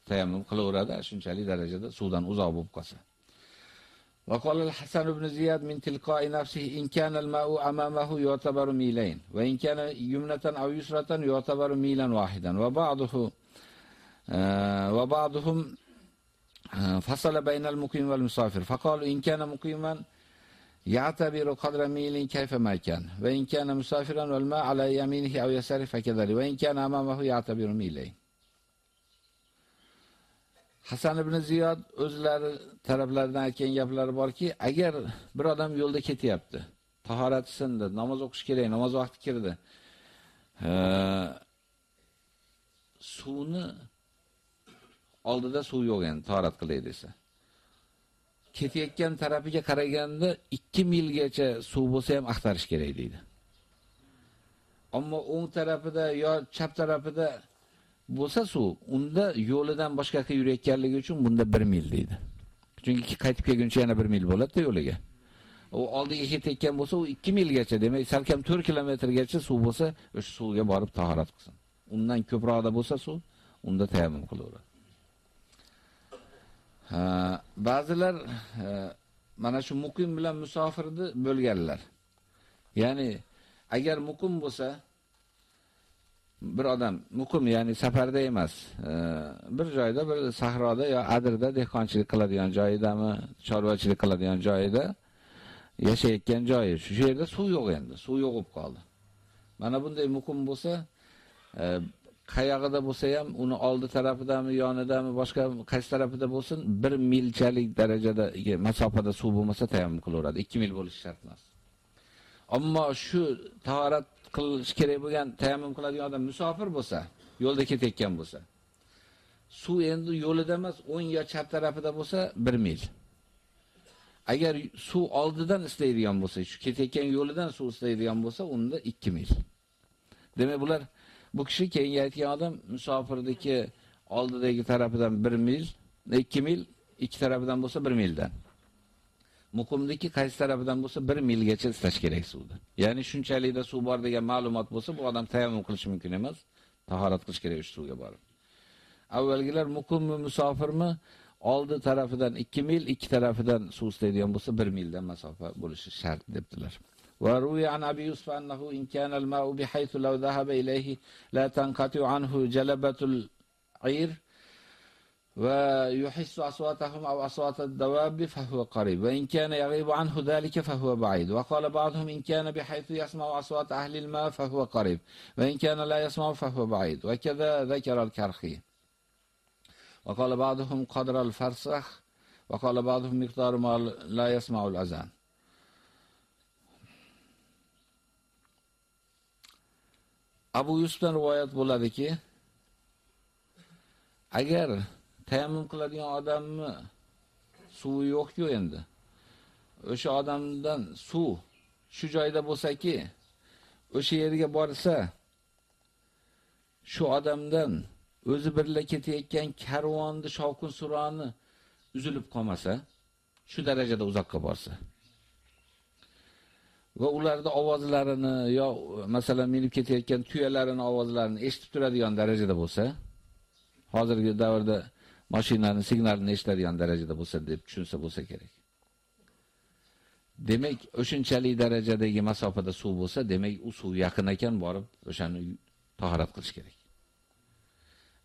tayammum qilaveradi, shunchalik darajada suvdan uzoq bo'lib qolsa. وقال الحسن بن زياد من تلقاء نفسه إن كان الماء أمامه يعتبر ميلين وإن كان يمنة أو يسرة يعتبر ميلا واحدا. وبعضه وبعضهم فصل بين المقيم والمسافر فقالوا إن كان مقيما يعتبر قدر ميل كيفما كان وإن كان مسافرا والماء على يمينه أو يساره فكذلك وإن كان أمامه يعتبر ميلين. Hasan ibn Ziyod o'zlari taraflaridan aytgan gaplari borki, agar bir odam yo'lda ketyapti, tahorati sindi, namoz o'qish kerak, namoz vaqti kirdi. suvni oldida suv yo'q endi tahorat qilay desa. Ketayotgan tarafiga qaraganda 2 milgacha suv bo'lsa ham axtarish kerak deydi. Ammo o'ng tarafida yo chap tarafida bo'lsa suv, unda yo'lidan boshqaga yurayotganligi uchun bunda 1 mil deydi. Chunki qaytib kelguncha yana 1 mil bo'ladi yo'liga. U oldiga ketayotgan bo'lsa, u 2 milgacha, demak, salkam 4 kilometrgacha suv bo'lsa, o'sha suvga borib tahorat qilsin. Undan ko'proqda bo'lsa suv, unda tayammum qilaveradi. Ha, ba'zilar mana shu muqim bilan musofirni bo'lganlar. Ya'ni agar muqim bo'lsa, bir odam muqim, ya'ni safarda emas, e, bir joyda, bir sahroda yo adirda dehqonchilik qiladigan joyidami, chorvachilik qiladigan joyida yashayotgan joyi. Shu yerda suv yo'q endi, suv yo'q bo'lib qoldi. Mana bunday muqim bo'lsa, e, qayog'ida bo'lsa ham, uni oldi tarafidami, yonidami, boshqa qaysi tarafida bo'lsin, 1 milchalik darajada masofada suv bo'lmasa tayammum qilaveradi. 2 mil bo'lishi shart emas. Ammo shu tahorat qilish kerak bo'lgan tayammum qiladigan odam musofir bo'lsa, yo'lda ketayotgan bo'lsa, suv endi yo'lida emas, o'ng yo chap tarafida bo'lsa 1 mil. Agar suv oldidan istaydigan bo'lsa, shu ketayotgan yo'lidan suv istaydigan bo'lsa, unda 2 mil. Demak, bular bu kishi keyingi aytgan odam musofirdagi oldidagi tarafidan 1 mil, 2 mil, ikki tarafidan bo'lsa 1 mildan. Muqimdagi qaysi tarafidan bo'lsa 1 milgacha istash kerak suvni. Ya'ni shunchalikda suv bor degan ma'lumot bo'lsa, bu odam tayammum qilishi mumkin emas, tahorat qilish kerak shu suvga borib. Avvalgilar muqimmi, musofirmi oldi tarafidan 2 mil, ikki tarafidan suv istaydigan bo'lsa 1 mildan masofa bo'lishi shart debdilar. Wa ruwiya an Abi Yusuf annahu in kana al-ma'u bihaythu law dhahaba ilayhi la tanqati anhu jalabatul 'ayr ويحس أصواتهم أو أصوات الدواب فهو قريب وإن كان يغيب عنه ذلك فهو بعيد. وقال بعضهم إن كان بحيث يسمع أصوات أهل الماء فهو قريب وإن كان لا يسمع فهو بعيد. وكذا ذكر الكرخي. وقال بعضهم قدر الفرسخ وقال بعضهم مقدار ما لا يسمع الأذان. Abu Yusufdan rivoyat bo'ladiki, agar tayammum qiladigan odamni suvi yo'q-ku endi. O'sha odamdan suv shu joyda bo'lsa-ki, o'sha yerga borsa, shu odamdan o'zi birla ketayotgan karvonni shovqin suroni uzilib qolmasa, shu darajada uzoqqa borsa. va ularda ovozlarini yo masalan minib ketayotgan tuyalarini ovozlarini eshitib turadigan darajada bo'lsa, hozirgi davrda mashinani signalini eshitadigan darajada bo'lsa deb tushunsa bo'lsa kerak. Demak, o'shunchalik darajadagi masofada suv bo'lsa, demak u suv yaqin ekan, borib o'shani tahorat qilish kerak.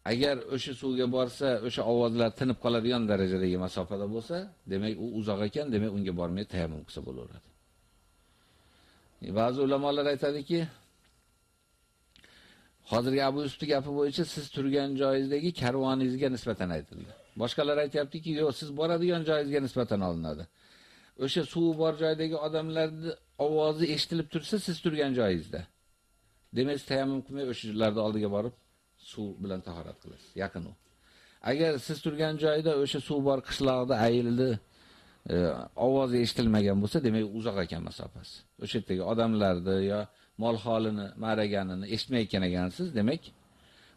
agar o'sha suvga borsa, o'sha ovozlar tinib qoladigan darajadagi masofada bo'lsa, demak u uzoq ekan, demak unga bormay tayammum qilsa bo'laveradi. Ba'zi ulamolar aytadiki, hozirgi Abu Yusufning gapi bo'yicha siz turgan joyingizdagi karvoningizga nisbatan aytildi. Boshqalar aytayaptiki, yo'q, siz boradigan joyingizga nisbatan olinadi. O'sha suv bor joydagi odamlarning ovozi eshitilib tursa, siz turgan joyingizda. Demak, tayammum qilmay o'sha joylarda oldiga borib suv bilan tahorat qilasiz. Yaqin u. Agar siz turgan joyda o'sha suv bor qishloqda ayildi, e, ovozi eshitilmagan bo'lsa, demak uzoq ekan masofasi. O'sha yerdagi odamlarni yo mol holini, ma'raganini eshitmayotgan ekansiz, demak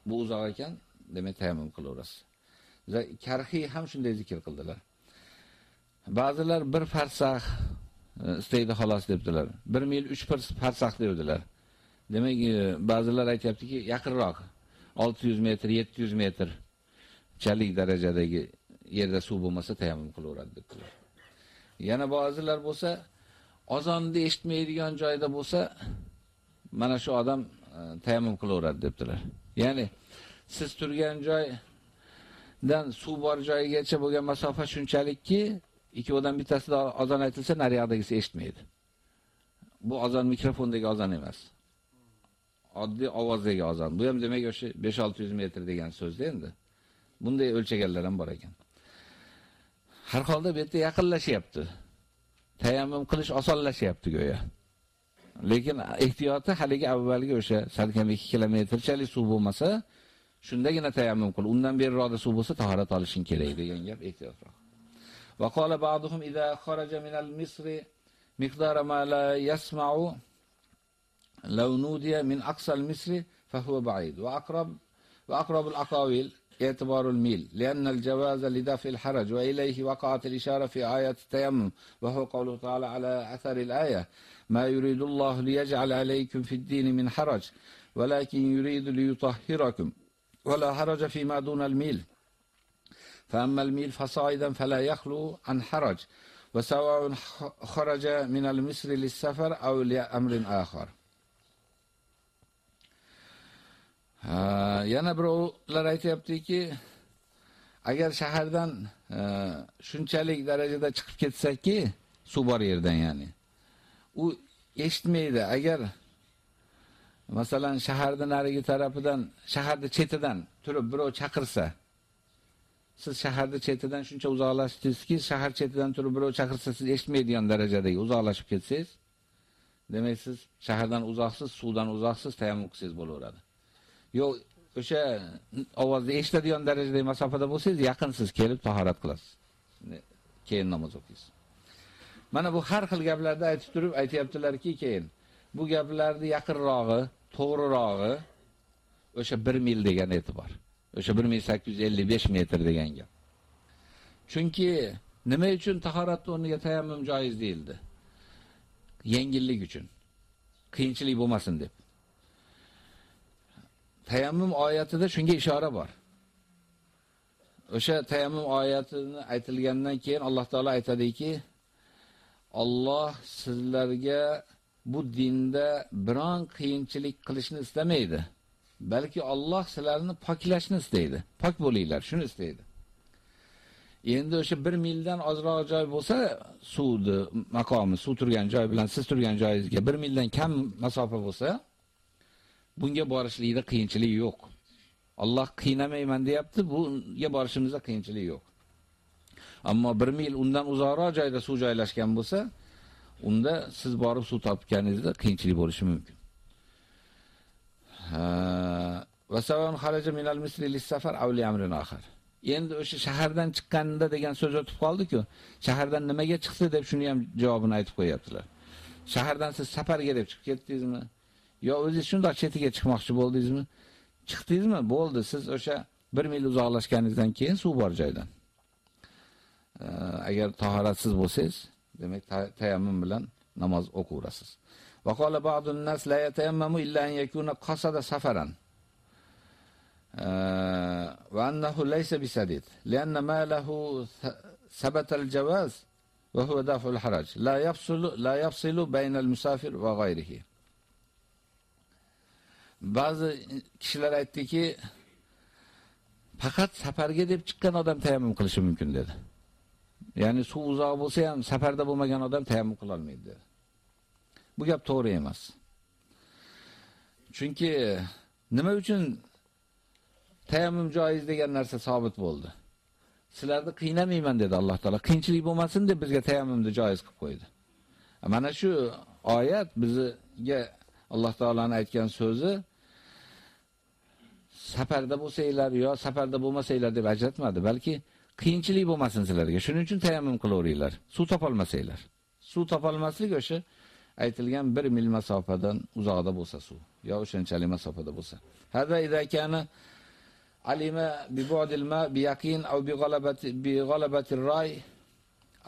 bu uzoq ekan, demak tayammum qilaverasiz. Karxiy ham shunday zikr qildilar. Ba'zilar bir farsax e, istaydi xolos debdilar. 1 mil 3 farsax debdilar. Demak, e, ba'zilar aytayaptiki, yaqinroq 600 metr, 700 metr chalik darajadagi yerda suv bo'lmasa tayammum qilaveradi debdilar. Yana ba'zilar bo'lsa, ozonni eshitmaydigan joyda bo'lsa, mana shu odam e, tayammum qilaveradi debdilar. Ya'ni siz turgan joydan suv bor joyigacha bo'lgan masofa shunchalikki, ikkovidan bittasida azon aytilsa, nariyog'dagisi eshitmaydi. Bu azon mikrofondagi azon emas. Oddiy ovozdagi azon. Bu ham demak o'sha 5-600 metr degan so'zda endi. Bunday o'lchaganlar ham bor ekan. Har holda bu yerda yaqinlashyapti. Tayammum qilish osonlashyapti go'yo. Lekin ehtiyoti haligi avvalgi o'sha salkam 2 kilometrchalik suv bo'lmasa, shundagina tayammum qil. Undan beriroqda suv bo'lsa tahorat olishing kerak degan gap ehtiyotroq. Va qala ba'duhum idza kharaja min al-misri miqdara ma la yasma'u law nudiya min aqsa al-misri fa huwa ba'id wa aqrab wa aqrab al-aqawil اعتبار الميل لأن الجواز لدفع الحرج وإليه وقعت الإشارة في آية التيمم وهو قوله تعالى على أثر الآية ما يريد الله ليجعل عليكم في الدين من حرج ولكن يريد ليطهركم ولا حرج فيما دون الميل فأما الميل فصاعدا فلا يخلو عن حرج وسواء خرج من المصر للسفر أو لأمر آخر yana birovlar aytayaptiki, agar shahardan shunchalik darajada chiqib ketsakki, suv bor yerdan ya'ni. U eshitmaydi. Agar masalan shahardan narigi tarafidan, shaharda chetidan turib birov chaqirsa, siz shaharda chetidan shuncha uzoqlashdingizki, shahar chetidan turib birov chaqirsa, siz eshitmaydigan darajadagi uzoqlashib ketsangiz, demak siz shahardan uzoqsiz, suvdan uzoqsiz, tayammum qilsangiz bo'laveradi. yo'q o'sha ovozni eshitadigan darajadagi masofada bo'lsangiz, yaqinsiz kelib tahorat qilasiz. Keyin namoz o'qiysiz. Mana bu har xil gaplarda aytib turib aytayaptilarki, keyin bu gaplarni yaqinrog'i, to'g'rirog'i o'sha 1 mil degan e'tibor. O'sha 1855 metr degan gap. Chunki nima uchun tahorat o'rniga tayammum joiz değildi? Yengillik uchun. Qiyinchilik bo'lmasin deb. tayammum oyatida shunga ishora bor. O'sha tayammum oyatini aytilgandan keyin Alloh taolo aytadiki, Alloh sizlarga bu dinda biron qiyinchilik qilishni istamaydi. Balki Alloh sizlarni poklashni istaydi. Pok bo'linglar, shuni istaydi. Endi o'sha 1 mildan ozroq joy bo'lsa, suvni maqomi, suv turgan joy bilan siz turgan joyingizga 1 mildan kam masofa bo'lsa, bunga borishlikda qiyinchilik yo'q. Alloh qiynamayman deyapti, bunga borishimizda qiyinchilik yo'q. Ammo 1 mil undan uzoqroq joyda suv joylashgan bo'lsa, unda siz borib suv topganingizda qiyinchilik bo'lishi mumkin. Va savon xaraja minal misri lis-safar aw li amrin akhar. Endi o'sha shahardan chiqqanda degan so'z o'tib qoldi-ku. Shahardan nimaga chiqdi deb shuni ham javobini aytib qo'yaptilar. Shahardan siz safarga deb chiqib ketdingizmi? yo o'zingiz shundoq chetiga chiqmoqchi bo'ldingizmi? Chiqdingizmi? Bo'ldi. Siz o'sha 1 mil uzoqlashganingizdan keyin suv bor joydan. Agar tahoratsiz bo'lsangiz, demak tayammum bilan namoz o'qirasiz. Va qala ba'dun nas la yatayammamu illa an yakuna qasada safaran. va annahu laysa bisadid lianna ma lahu sabata al-jawaz wa huwa daf'u al-haraj la yafsulu la yafsilu bayna al-musafir va ghayrihi Ba'zi kishilar aytdiki, faqat safarga deb chiqqan odam tayammum qilishi mumkin dedi. Ya'ni suv uzoq bo'lsa ham safarda bo'lmagan odam tayammum qila olmaydi dedi. Bu gap to'g'ri emas. Chunki nima uchun tayammum joiz degan narsa sabit bo'ldi? Sizlarni qiynamayman dedi Alloh taolo. Qiyinchilik bo'lmasin deb bizga tayammumni joiz qilib qo'ydi. E mana shu oyat bizga Alloh taolaning aytgan so'zi safarda bo'lsanglar yo safarda bo'lmasanglar deb ajratmadi, balki qiyinchilik bo'lmasin sizlarga. Shuning uchun tayammum qilaveringlar. Suv topolmasanglar. Suv topolmaslik o'sha aytilgan 1 mil masofadan uzoqda bo'lsa suv yo o'shanchalik masofada bo'lsa. Hada idza kana alima bi bu'dil ma bi yaqin aw bi ghalabati bi ghalabati ar-ray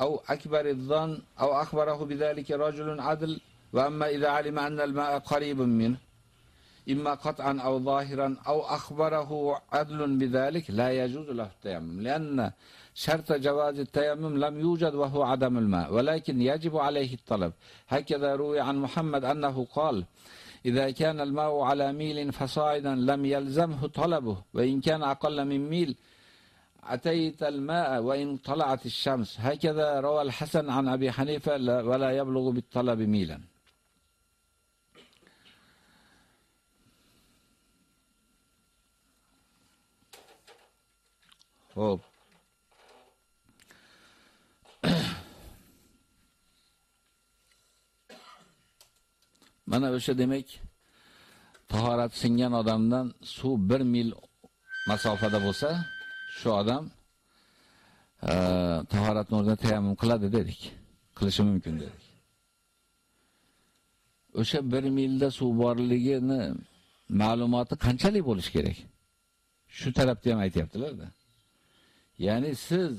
aw akbar adh-dhann aw akhbarahu zalika rajulun adl wa amma idza alima anna al-ma'a qaribun minhu إما قطعا أو ظاهرا أو أخبره عدل بذلك لا يجوز له التيمم لأن شرط جواز التيمم لم يوجد وهو عدم الماء ولكن يجب عليه الطلب. هكذا روي عن محمد أنه قال إذا كان الماء على ميل فصاعدا لم يلزمه طلبه وإن كان أقل من ميل أتيت الماء وإن طلعت الشمس. هكذا روى الحسن عن أبي حنيفة ولا يبلغ بالطلب ميلا. Hop. Mana o'sha demak tahorat singan odamdan suv 1 mil masofada bo'lsa, shu odam e, tahoratni o'rnida tayammum qiladi dedik. Qilishi mumkin dedik. O'sha 1 milda suv borligini ma'lumoti qanchalik bo'lish kerak? Shu tarafda ham aytyaptilar-da. Ya'ni siz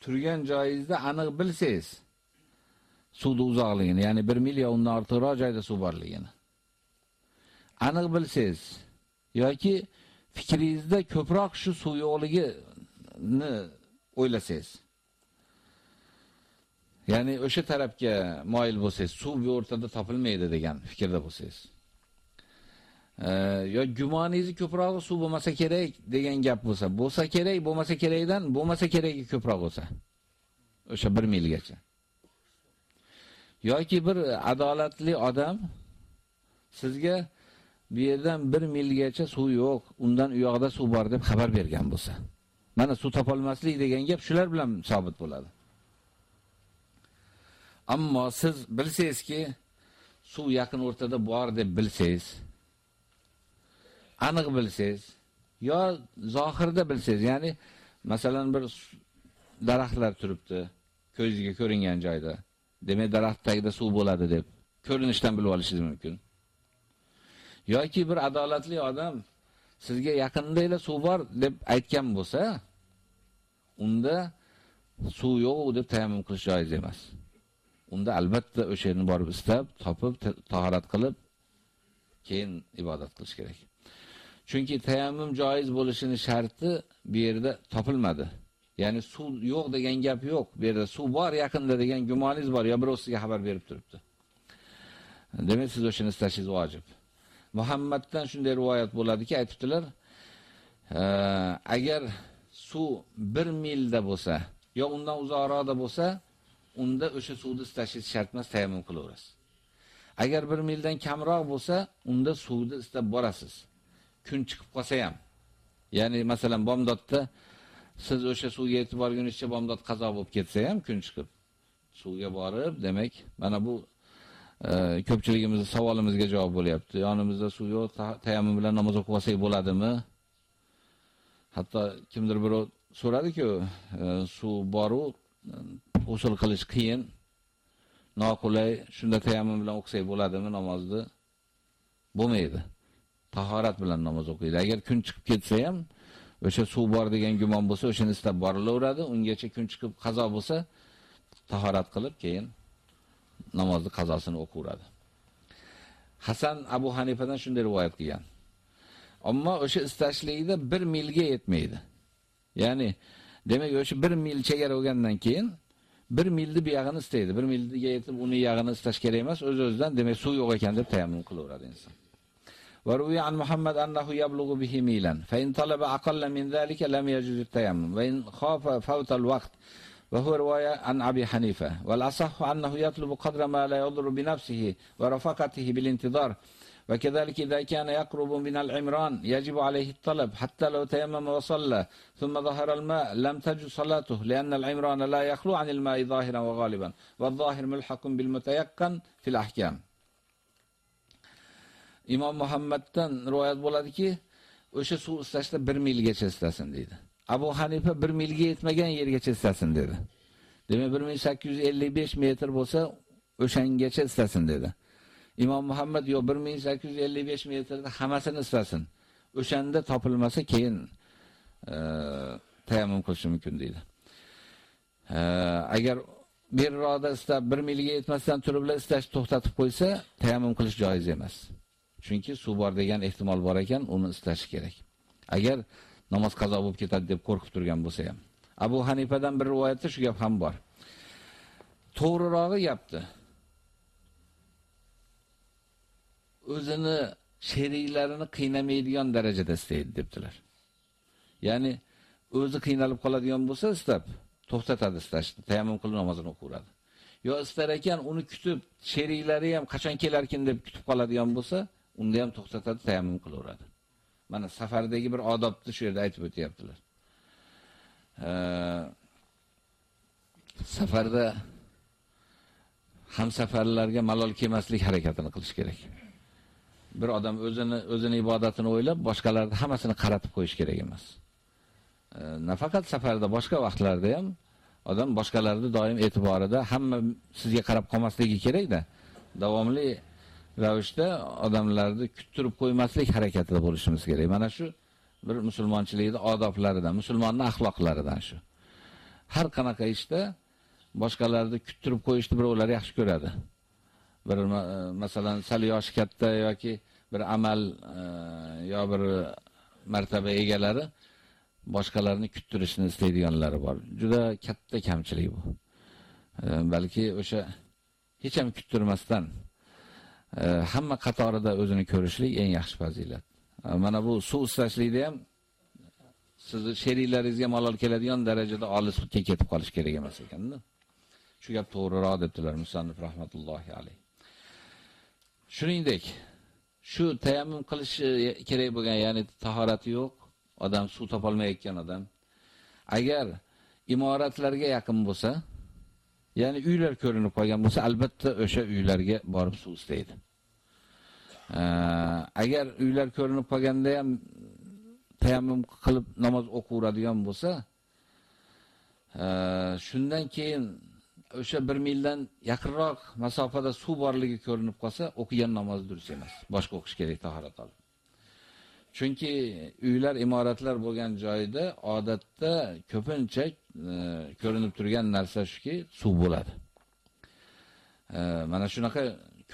turgan joyingizda aniq bilsangiz, suvni uzoqligini, ya'ni 1 mil yo undan ortiqroq joyda suv borligini. Aniq bilsangiz yoki fikringizda ko'proq shu suv yo'qligini o'ylasangiz. Ya'ni o'sha tarafga moyil bo'lsangiz, suv bu o'rtada topilmaydi degan fikrda bo'lsangiz. Yo gumoningizni ko'proq suv bo'lmasa kerak degan gap bo'lsa, bo'lsa kerak, bo'lmasa kerakdan bo'lmasa keragi ko'proq bo'lsa. O'sha 1 milgacha. yoki bir adolatli odam sizga bu yerdan 1 milgacha suv yo'q, undan u yoqda suv bor deb xabar bergan bo'lsa. Mana suv topolmaslik degan gap shular bilan sabit bo'ladi. Ammo siz bilsangizki, suv yaqin o'rtada bor deb bilsangiz, aniq bilsangiz yo zohirda bilsangiz, ya'ni masalan bir daraxtlar turibdi, ko'zingizga ko'ringan joyda. Demak, daraxt tagida suv bo'ladi deb ko'rinishdan bilib olishingiz mumkin. yoki bir adolatli odam sizga yaqindagina suv bor deb aytgan bo'lsa, unda suv yo'q deb tayammum qilish joiz emas. Unda albatta o'sha yerni borib istab, topib, tahorat qilib keyin ibodat qilish kerak. Chunki tayammum joiz bo'lishini sharti bu yerda topilmadi. Ya'ni suv yo'q degan gap yo'q. Bu yerda suv bor yaqinda degan gumoningiz bor, yo birov sizga xabar berib turibdi. Demak, siz o'shini istashingiz vojib. Muhammaddan shunday rivoyat bo'ladiki, aytibdilar, agar suv 1 milda bo'lsa, yo undan uzoqroqda bo'lsa, unda o'sha suvni istashingiz shart emas, tayammum qilaverasiz. Agar 1 mildan kamroq bo'lsa, unda suvni istab borasiz. Kun chiqib qolsa ham. Ya'ni masalan bomdodda siz o'sha suvga yetib borguningizcha bomdod qazo bo'lib ketsa ham kun chiqib suvga borib, demak, mana bu e, ko'pchiligimizning savolimizga javob bo'lyapti. Yonimizda suv yo'q, tayammum bilan namoz o'qib olsak bo'ladimi? Hatto kimdir birov so'radi-ku, e, suv boru usul qilish qiyin, noqulay, shunda tayammum bilan o'qisak bo'ladimi namozni? Bo'lmaydi. Tahorat bilan namoz o'qiydi. Agar kun chiqib ketsa ham o'sha suv bor degan gumon bo'lsa, o'shani istab borilaveradi. Ungacha kun chiqib qazo bo'lsa, tahorat qilib keyin namozni qazosini o'qiveradi. Hasan Abu Hanifadan shunday rivoyat qilgan. Ammo o'sha istashlikda 1 milga yetmaydi. Ya'ni demak o'sha 1 mil chegara bo'lgandan keyin 1 milni bu yog'ini istaydi. 1 milga yetib uni yog'ini istash kerak emas, o'z-o'zidan demak suv yo'q ekan deb tayammum qilaveradi inson. وروي عن محمد أنه يبلغ به ميلا. فإن طلب أقل من ذلك لم يجوز التيمم. وإن خاف فوت الوقت. وهو رواية عن أبي حنيفة. والأصح أنه يطلب قدر ما لا يضر بنفسه ورفقته بالانتظار. وكذلك إذا كان يقرب من العمران يجب عليه الطلب حتى لو تيمم وصلى. ثم ظهر الماء. لم تجد صلاته لأن العمران لا يخلو عن الماء ظاهرا وغالبا. والظاهر ملحق بالمتيقن في الأحكام. Imom muhammaddan rivoyat bo'ladiki o'sha suv istashda 1 milgacha istasin dedi. abu hanifa 1 milga yetmagan yergacha istasin dedi. Demak 1855 metr bo'lsa o'shangacha istasin dedi. Imom muhammad yo 1855 metrda hammasini istasin. O'shanda topilmasa keyin e, tayammum qilishi mumkin deydi. E, agar bir roda istab 1 milga yetmasdan turiblar istash to'xtatib qo'ysa tayammum qilish joiz emas. Chunki suv bor degan ehtimol bor ekan, uni istash kerak. Agar namoz qazo bo'lib ketadi deb qo'rqib turgan bo'lsa ham. Abu Hanifadan bir rivoyatda shu gap ham bor. To'g'rirog'i gapdi. O'zini sheriklarini qiynamaydigan darajada istaydi debdilar. Ya'ni o'zi qiynalib qoladigan bo'lsa istab to'xtatadi istashni, tayammum qilib namozini o'qiradi. Yo istar ekan uni kutib, sheriklari ham qachon kelarkin deb kutib qoladigan bo'lsa, unda ham to'xtatadi, tayammum qilaveradi. Mana safardagi bir odobni shu yerda aytib o'tyaptilar. safarda ham safarlarga malol kelmaslik harakatini qilish kerak. Bir odam o'zini o'zini ibodatini o'ylab, boshqalarni hammasini qaratib qo'yish kerak emas. Nafaqat safarda, boshqa vaqtlarda ham odam boshqalarni doim e'tiborida hamma sizga qarab qolmasligi kerak-da. Davomli ravishda odamlarni kuttirib qo'ymaslik harakatida bo'lishimiz kerak. Mana shu bir musulmonchilikning odoblaridan, musulmonning axloqlaridan shu. Har qanaqa ishda boshqalarni kuttirib qo'yishni birovlar yaxshi ko'radi. Bir masalan, sal yoshi katta yoki bir amal e, yo bir martaba egalari boshqalarni kuttirishni istaydiganlari bor. Juda katta kamchilik bu. E, balki o'sha hech ham kuttirmasdan E, hamma qatorida o'zini ko'rishlik eng yaxshi fazilat. E, mana bu suv istashlikda ham sizni sheriklaringizga malol keladigan darajada olisga ketib qolish kerak emas ekanda. Shu gap to'g'riroq debdilar musannif rahmatullohi alayh. Shuningdek, shu tayammum qilish kerak bo'lgan, ya'ni tahorati yo'q, odam suv topolmayotgan odam agar imoratlarga yaqin bo'lsa, ya'ni uylar ko'rinib qolgan bo'lsa, albatta o'sha uylarga borib suv istaydi. agar uylar ko'rinib qolganda ham tayammum qilib namoz o'qiradigan bo'lsa, shundan keyin o'sha 1 mildan yaqinroq masofada suv borligi ko'rinib qolsa, o'qigan namoz durust emas. Boshqa o'qish kerak tahorat olib. Chunki uylar, imoratlar bo'lgan joyda odatda ko'pincha ko'rinib turgan narsa shuki, suv bo'ladi. Mana shunaqa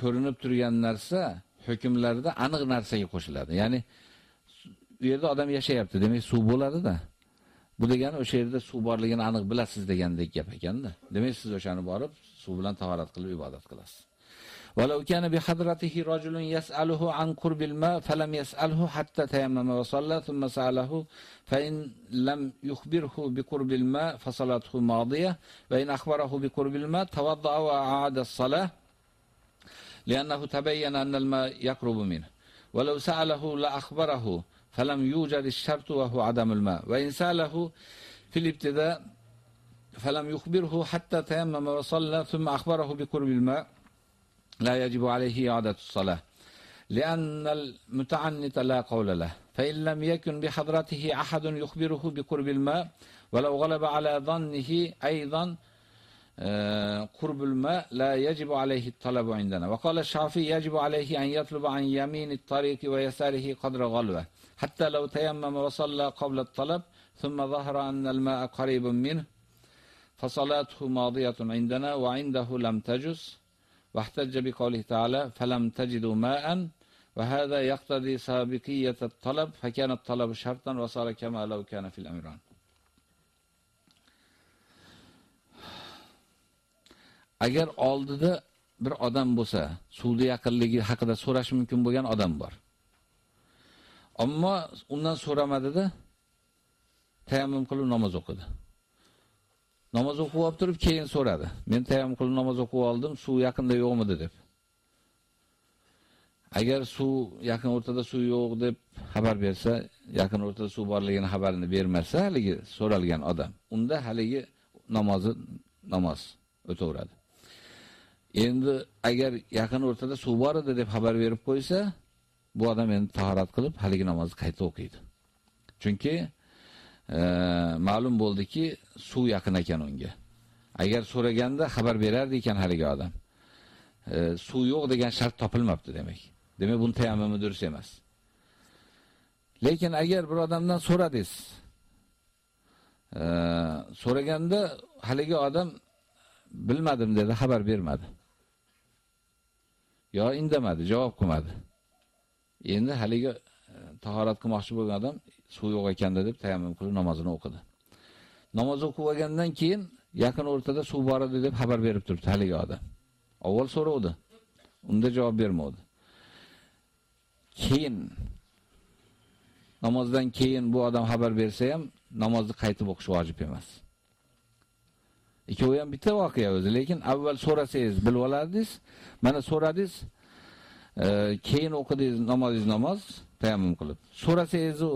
ko'rinib turgan narsa hukmlarida aniq narsaga qo'shiladi. Ya'ni u yerda odam yashayapti, demak suv bo'ladi-da. Bu degani o'sha yerda suv borligini aniq bilasiz degandek gap ekanda. Demak siz o'shani borib suv bilan tahorat qilib ibodat qilasiz. ولو كان بحضرته رجل يسأله عن قرب الماء فلم يسأله حتى تيمم وصلى ثم سأله فإن لم يخبره بقرب الماء فصلاته ماضية وإن أخبره بقرب الماء توضأ وأعاد الصلاة لأنه تبين أن الماء يقرب منه ولو سأله لأخبره فلم يوجد الشرط وهو عدم الماء وإن سأله في الابتداء فلم يخبره حتى تيمم وصلى ثم أخبره بقرب الماء لا يجب عليه إعادة الصلاة لأن المتعنت لا قول له فإن لم يكن بحضرته أحد يخبره بقرب الماء ولو غلب على ظنه أيضا قرب الماء لا يجب عليه الطلب عندنا. وقال الشافعي يجب عليه أن يطلب عن يمين الطريق ويساره قدر غلوة حتى لو تيمم وصلى قبل الطلب ثم ظهر أن الماء قريب منه فصلاته ماضية عندنا وعنده لم تجز واحتج بقوله تعالى فلم تجدوا ماء وهذا يقتضي سابقية الطلب فكان الطلب شرطا وصار كما لو كان في الأمران agar oldida bir odam bo'lsa, suvni yaqinligi haqida so'rash mumkin bo'lgan odam bor. Ammo undan so'ramadida tayammum qilib namoz o'qidi. Namoz o'qib olib turib keyin so'radi. Men tayammum qilib namoz o'qib oldim, suv yaqinda yo'qmi deb. Agar suv yaqin o'rtada suv yo'q deb xabar bersa, yaqin o'rtada suv borligini xabarini bermasa, haligi so'ralgan odam, unda haligi namozi namoz o'taveradi. Endi agar yaqin o'rtada suv bor edi deb xabar berib qo'ysa, bu odam endi tahorat qilib haligi namozni qayta o'qiydi. Chunki ma'lum bo'ldiki, suv yaqin ekan unga. Agar so'raganda xabar berardi ekan haligi odam. E, suv yo'q degan shart topilmabdi demak. Demak, buni tayammumi durust emas. Lekin agar bir odamdan so'radingiz, e, so'raganda haligi odam bilmadim dedi, xabar bermadi. Yo indamadi, javob qilmadi. Endi haligi e, tahorat qilmoqchi bo'lgan odam suv yo'q ekanda deb tayammum qilib namozini o'qidi. Namoz o'qib olgandan keyin yaqin o'rtada suv bor edi deb xabar berib turdi haligi odam. Avval so'rovdi. Unda javob bermadi. Keyin namozdan keyin bu odam xabar bersa ham namozni qaytib o'qish vojib emas. Ikkovi ham bitta voqea o'zi, lekin avval so'rasangiz bilib olardingiz. Mana so'radingiz, e, keyin o'qidingiz namozingiz namoz tayammum qilib. So'rasangiz u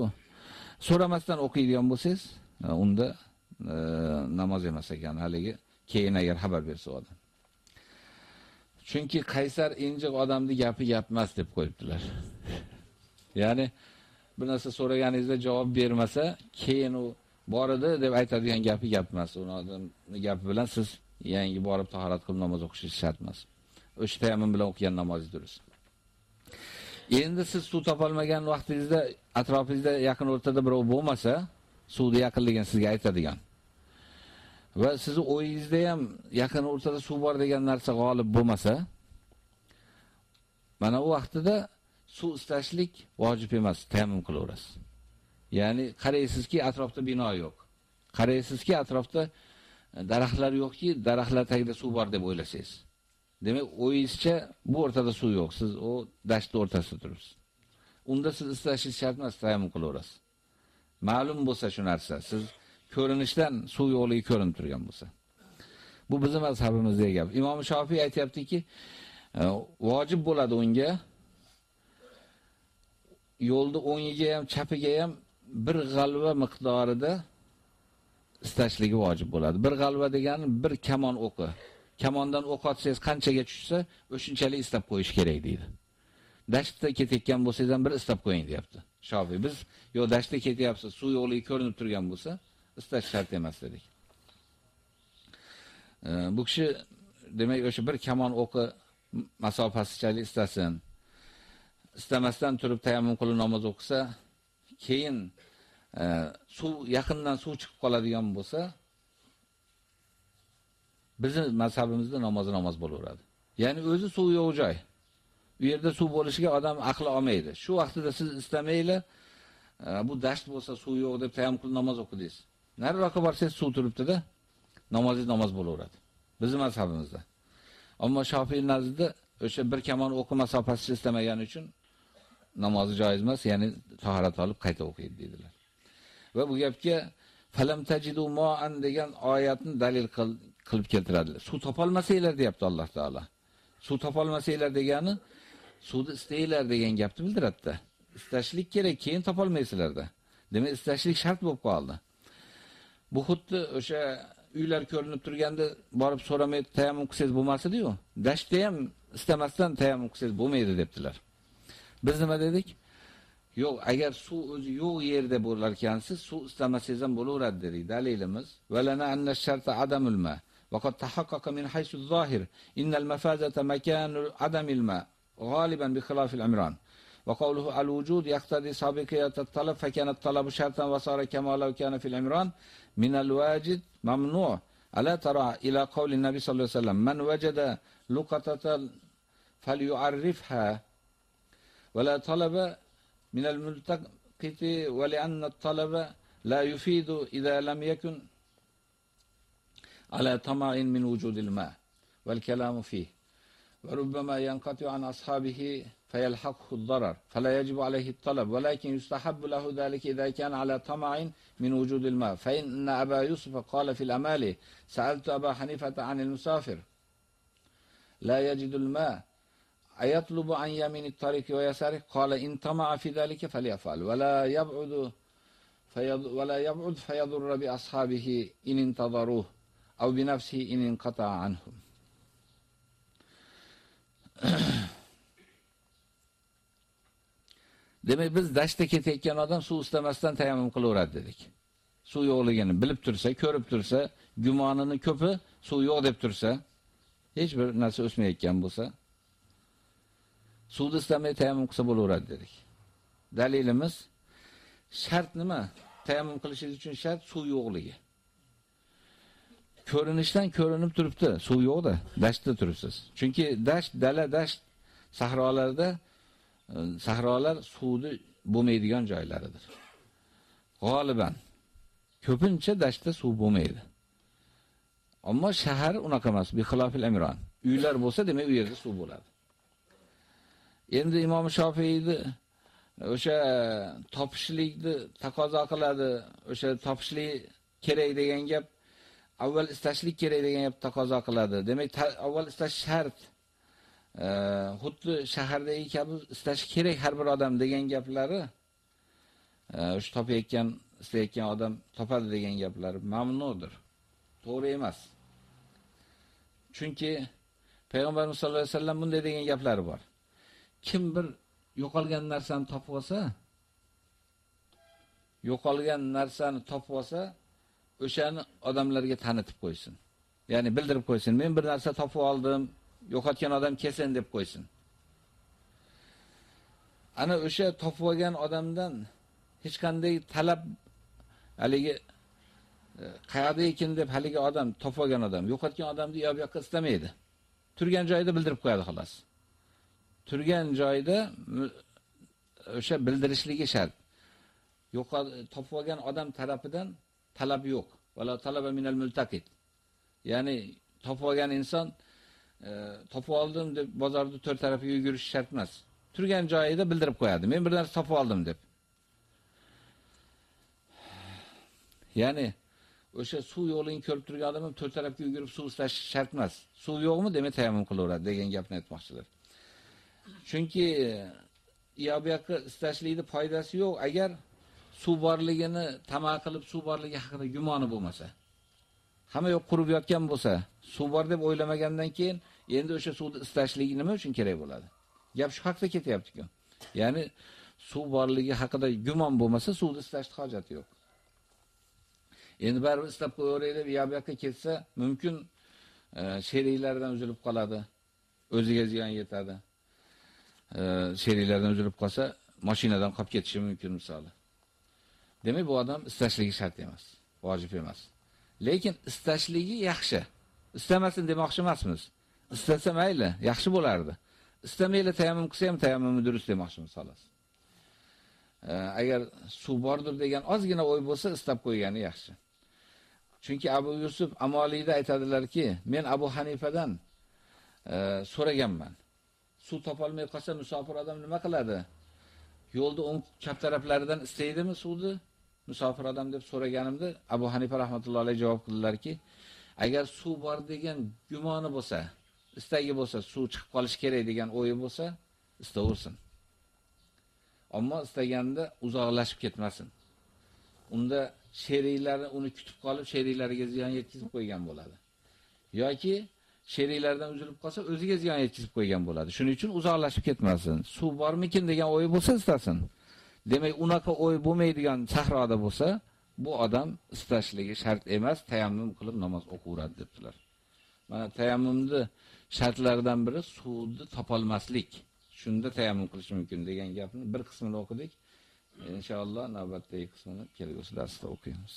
so'ramasdan o'qiydigan bo'lsangiz, e, unda e, namoz emas ekan haligi keyin agar xabar bersa odam. Chunki Qaysar injiq odamni gapi gap emas deb qo'yibdilar. Ya'ni bir narsa so'raganingizda javob bermasa, keyin u boradi deb aytadigan gapi gap emas. Uni odamning gapi bilan siz yangi borib tahorat qilib namoz o'qishingiz shart emas. O'sha tayammum bilan o'qigan namozingiz durust. Endi siz suv topolmagan vaqtingizda atrofingizda yaqin o'rtada birov bo'lmasa, suvni yaqinligini sizga aytadigan. Va sizni o'yingizda ham yaqin o'rtada suv bor degan narsa g'olib bo'lmasa, mana u vaqtida suv istashlik vojib emas, tayammum qilaverasiz. Ya'ni qaraysizki atrofda bino yo'q. Qaraysizki atrofda daraxtlar yo'qki, daraxtlar tagida suv bor deb o'ylasangiz. Demak, o'yingizcha bu o'rtada suv yo'q. Siz o dashtning o'rtasida turibsiz. Unda siz istashingiz shart emas, tayammum qilaverasiz. Ma'lum bo'lsa shu narsa, siz ko'rinishdan suv yo'qligi ko'rinib turgan bo'lsa. Bu bizning mazhabimizdagi gap. Imom Shofiy aytayaptiki, e, vojib bo'ladi unga yo'lda o'ngiga ham, chapiga ham bir g'alva miqdorida istashligi vojib bo'ladi. Bir g'alva degani bir kamon o'qi. Kamondan o'q otsangiz qanchaga tushsa, o'shunchalik istab qo'yish kerak deydi. Dashtda ketayotgan bo'lsangiz ham bir istab qo'ying, deyapti. Shofiy biz yo dashtda ketyapsiz, suv yo'qligi ko'rinib turgan bo'lsa, istash shart emas dedik. E, bu kishi demak o'sha bir kamon o'qi masofasichalik istasin. Istamasdan turib tayammum qilib namoz o'qisa, keyin e, suv yaqindan suv chiqib qoladigan bo'lsa, bizning mazhabimizda namozi namoz bo'laveradi. Ya'ni o'zi suv yo'q joy. U yerda suv bo'lishiga odam aqli olmaydi. Shu vaqtida siz istamaylar, bu dasht bo'lsa suv yo'q deb tayammul namoz o'qidingiz. Nariroqqa borsangiz suv turibdi-da, namozingiz namoz bo'laveradi. Bizning mazhabimizda. Ammo Shofiy nazdida o'sha bir kamon o'qi masofasini istamagani uchun namozi joiz emas, ya'ni tahorat olib qayta o'qiydi dedilar. Va bu gapga falam tajidu ma'an degan oyatni dalil qilib keltiradilar. Suv topolmasanglar deyapti Alloh taolo. Suv topolmasanglar degani suvni istaylar degan gapni bildiradi. Istashlik kerak, keyin topolmaysizlarda. Demak, istashlik shart bo'lib qoldi. Bu xuddi o'sha uylar ko'rinib turganda borib so'ramay tayammum qilsangiz bo'lmasdi-yu. Dashtda ham istamasdan tayammum qilsangiz bo'lmaydi debdilar. Biz nima dedik? Yo'q, agar suv o'zi yo'q yerda bo'lar ekansiz, suv istamasangiz ham bo'laveradi dedik. Dalilimiz valana anna sharta adamul ma. وقد تحقق من حيث الظاهر إن المفازة مكان عدم الماء غالبا بخلاف العمران وقوله الوجود يقتضي سابقية الطلب فكان الطلب شرطا وصار كما لو كان في العمران من الواجد ممنوع ألا ترى إلى قول النبي صلى الله عليه وسلم من وجد لقطة فليعرفها ولا طلب من الملتقط ولأن الطلب لا يفيد إذا لم يكن على طمع من وجود الماء والكلام فيه. وربما ينقطع عن أصحابه فيلحقه الضرر فلا يجب عليه الطلب ولكن يستحب له ذلك إذا كان على طمع من وجود الماء. فإن أبا يوسف قال في الأمالي سألت أبا حنيفة عن المسافر لا يجد الماء أيطلب عن يمين الطريق ويساره؟ قال إن طمع في ذلك فليفعل. ولا يبعد ولا يبعد فيضر بأصحابه إن انتظروه. أو بنفسه إن انقطع عنهم Demak, biz dashtda ketayotgan odam suv istamasdan tayammum qilaveradi dedik. Suv yo'qligini bilib tursa, ko'rib tursa, gumonini ko'pi suv yo'q deb tursa, hech bir narsa o'smayotgan bo'lsa, suvni istamay tayammum qilsa bo'laveradi dedik. Dalilimiz shart nima? Tayammum qilishingiz uchun shart suv yo'qligi. Ko'rinishdan ko'rinib turibdi, suv yo'qda, dashtda turibsiz. Chunki dasht, dala, dasht sahrolarda e, sahrolar suvni bo'lmaydigan joylaridir. G'oliban ko'pincha dashtda suv bo'lmaydi. Ammo shahar unaqa emas, bi xilofil amron. Uylar bo'lsa, demak u yerda suv bo'ladi. Endi Imom Shofiyni o'sha topishlikni taqozo qiladi, o'sha topishlik kerak degan gap avval istashlik kerak degan gap taqozo qiladi. Demak, avval istash shart. xuddi shahardagi kabi istash kerak har bir odam degan gaplari e, o'sha topayotgan, istayotgan odam topadi degan gaplari mamnudir. To'g'ri emas. Chunki payg'ambarimiz sollallohu alayhi vasallam bunday degan gaplari bor. Kim bir yo'qolgan narsani topib olsa, yo'qolgan narsani topib olsa, o'shani odamlarga tanitib qo'ysin. Ya'ni bildirib qo'ysin. Men bir narsa topib oldim, yo'qotgan odam kelsin deb qo'ysin. Ana o'sha topib olgan odamdan hech qanday talab haligi e, qayerda ekan deb haligi odam topib olgan odam yo'qotgan odamni yo'q yoqqa istamaydi. Turgan joyida bildirib qo'yadi xolos. Turgan joyda o'sha bildirishligi shart. Yo'qot topib olgan odam tarafidan talab yo'q. Vala talaba minal multaqid. Ya'ni topib olgan inson e, topib oldim deb bozorda to'rt tarafiga yugurish shart emas. Turgan joyida bildirib qo'yadi. Men bir narsa topib oldim deb. Ya'ni o'sha suv yo'lini ko'rib turgan odam to'rt tarafga yugurib suv istash shart emas. Suv yo'qmi, demak tayammum qilaveradi degan gapni aytmoqchilar. Chunki e, yo'q istashlikni foydasi yo'q agar suv borligini tama qilib suv borligi haqida gumoni bo'lmasa. Hamma yo'q qurib yotgan bo'lsa, suv bor deb o'ylamagandan keyin endi o'sha suvni istashlik nima uchun kerak bo'ladi? Gap shu haqda ketyapti-ku. Ya'ni suv borligi haqida gumon bo'lmasa, suvni istashni hojati yo'q. Endi baribir istab qo'yaveraylik deb yoqqa ketsa, mumkin e, sheriklardan uzilib qoladi. O'ziga ziyon yetadi. E, sheriklardan uzilib qolsa, mashinadan qolib ketishi mumkin misoli. Demak, bu odam istashligi shart emas, vojib emas. Lekin istashligi yaxshi. Istamasin demoqchi emasmiz. Istasa mayli, yaxshi bo'lardi. Istamayli tayammum qilsa ham tayammumi durust demoqchimiz xolos. Agar suv bordir degan ozgina o'y bo'lsa, istab qo'ygani yaxshi. Chunki Abu Yusuf Amoliyda aytadilarki, men Abu Hanifadan e, so'raganman. Suv topolmay qolsa musofir odam nima qiladi? Yo'lda o'ng chap taraflaridan istaydimi suvni? Musofir odam deb so'raganimda Abu Hanifa rahmatullohi alayhi javob qildilarki, agar suv bor degan gumoni bo'lsa, istagi bo'lsa, suv chiqib qolish kerak degan o'yi bo'lsa, istaversin. Ammo istaganda uzoqlashib ketmasin. Unda sheriklari uni kutib qolib, sheriklariga ziyon yetkazib qo'ygan bo'ladi. yoki sheriklardan uzilib qolsa, o'ziga ziyon yetkazib qo'ygan bo'ladi. Shuning uchun uzoqlashib ketmasin. Suv bormikin degan o'yi bo'lsa, istasin. Demak, unaqa o'y bo'lmaydigan sahroda bo'lsa, bu odam istashligi shart emas, tayammum qilib namoz o'qiveradi debdilar. Mana tayammumni shartlaridan biri suvni topolmaslik. Shunda tayammum qilish mumkin degan gapni bir qismini o'qidik. Inshaalloh navbatdagi qismini kelgusi darsda o'qiymiz.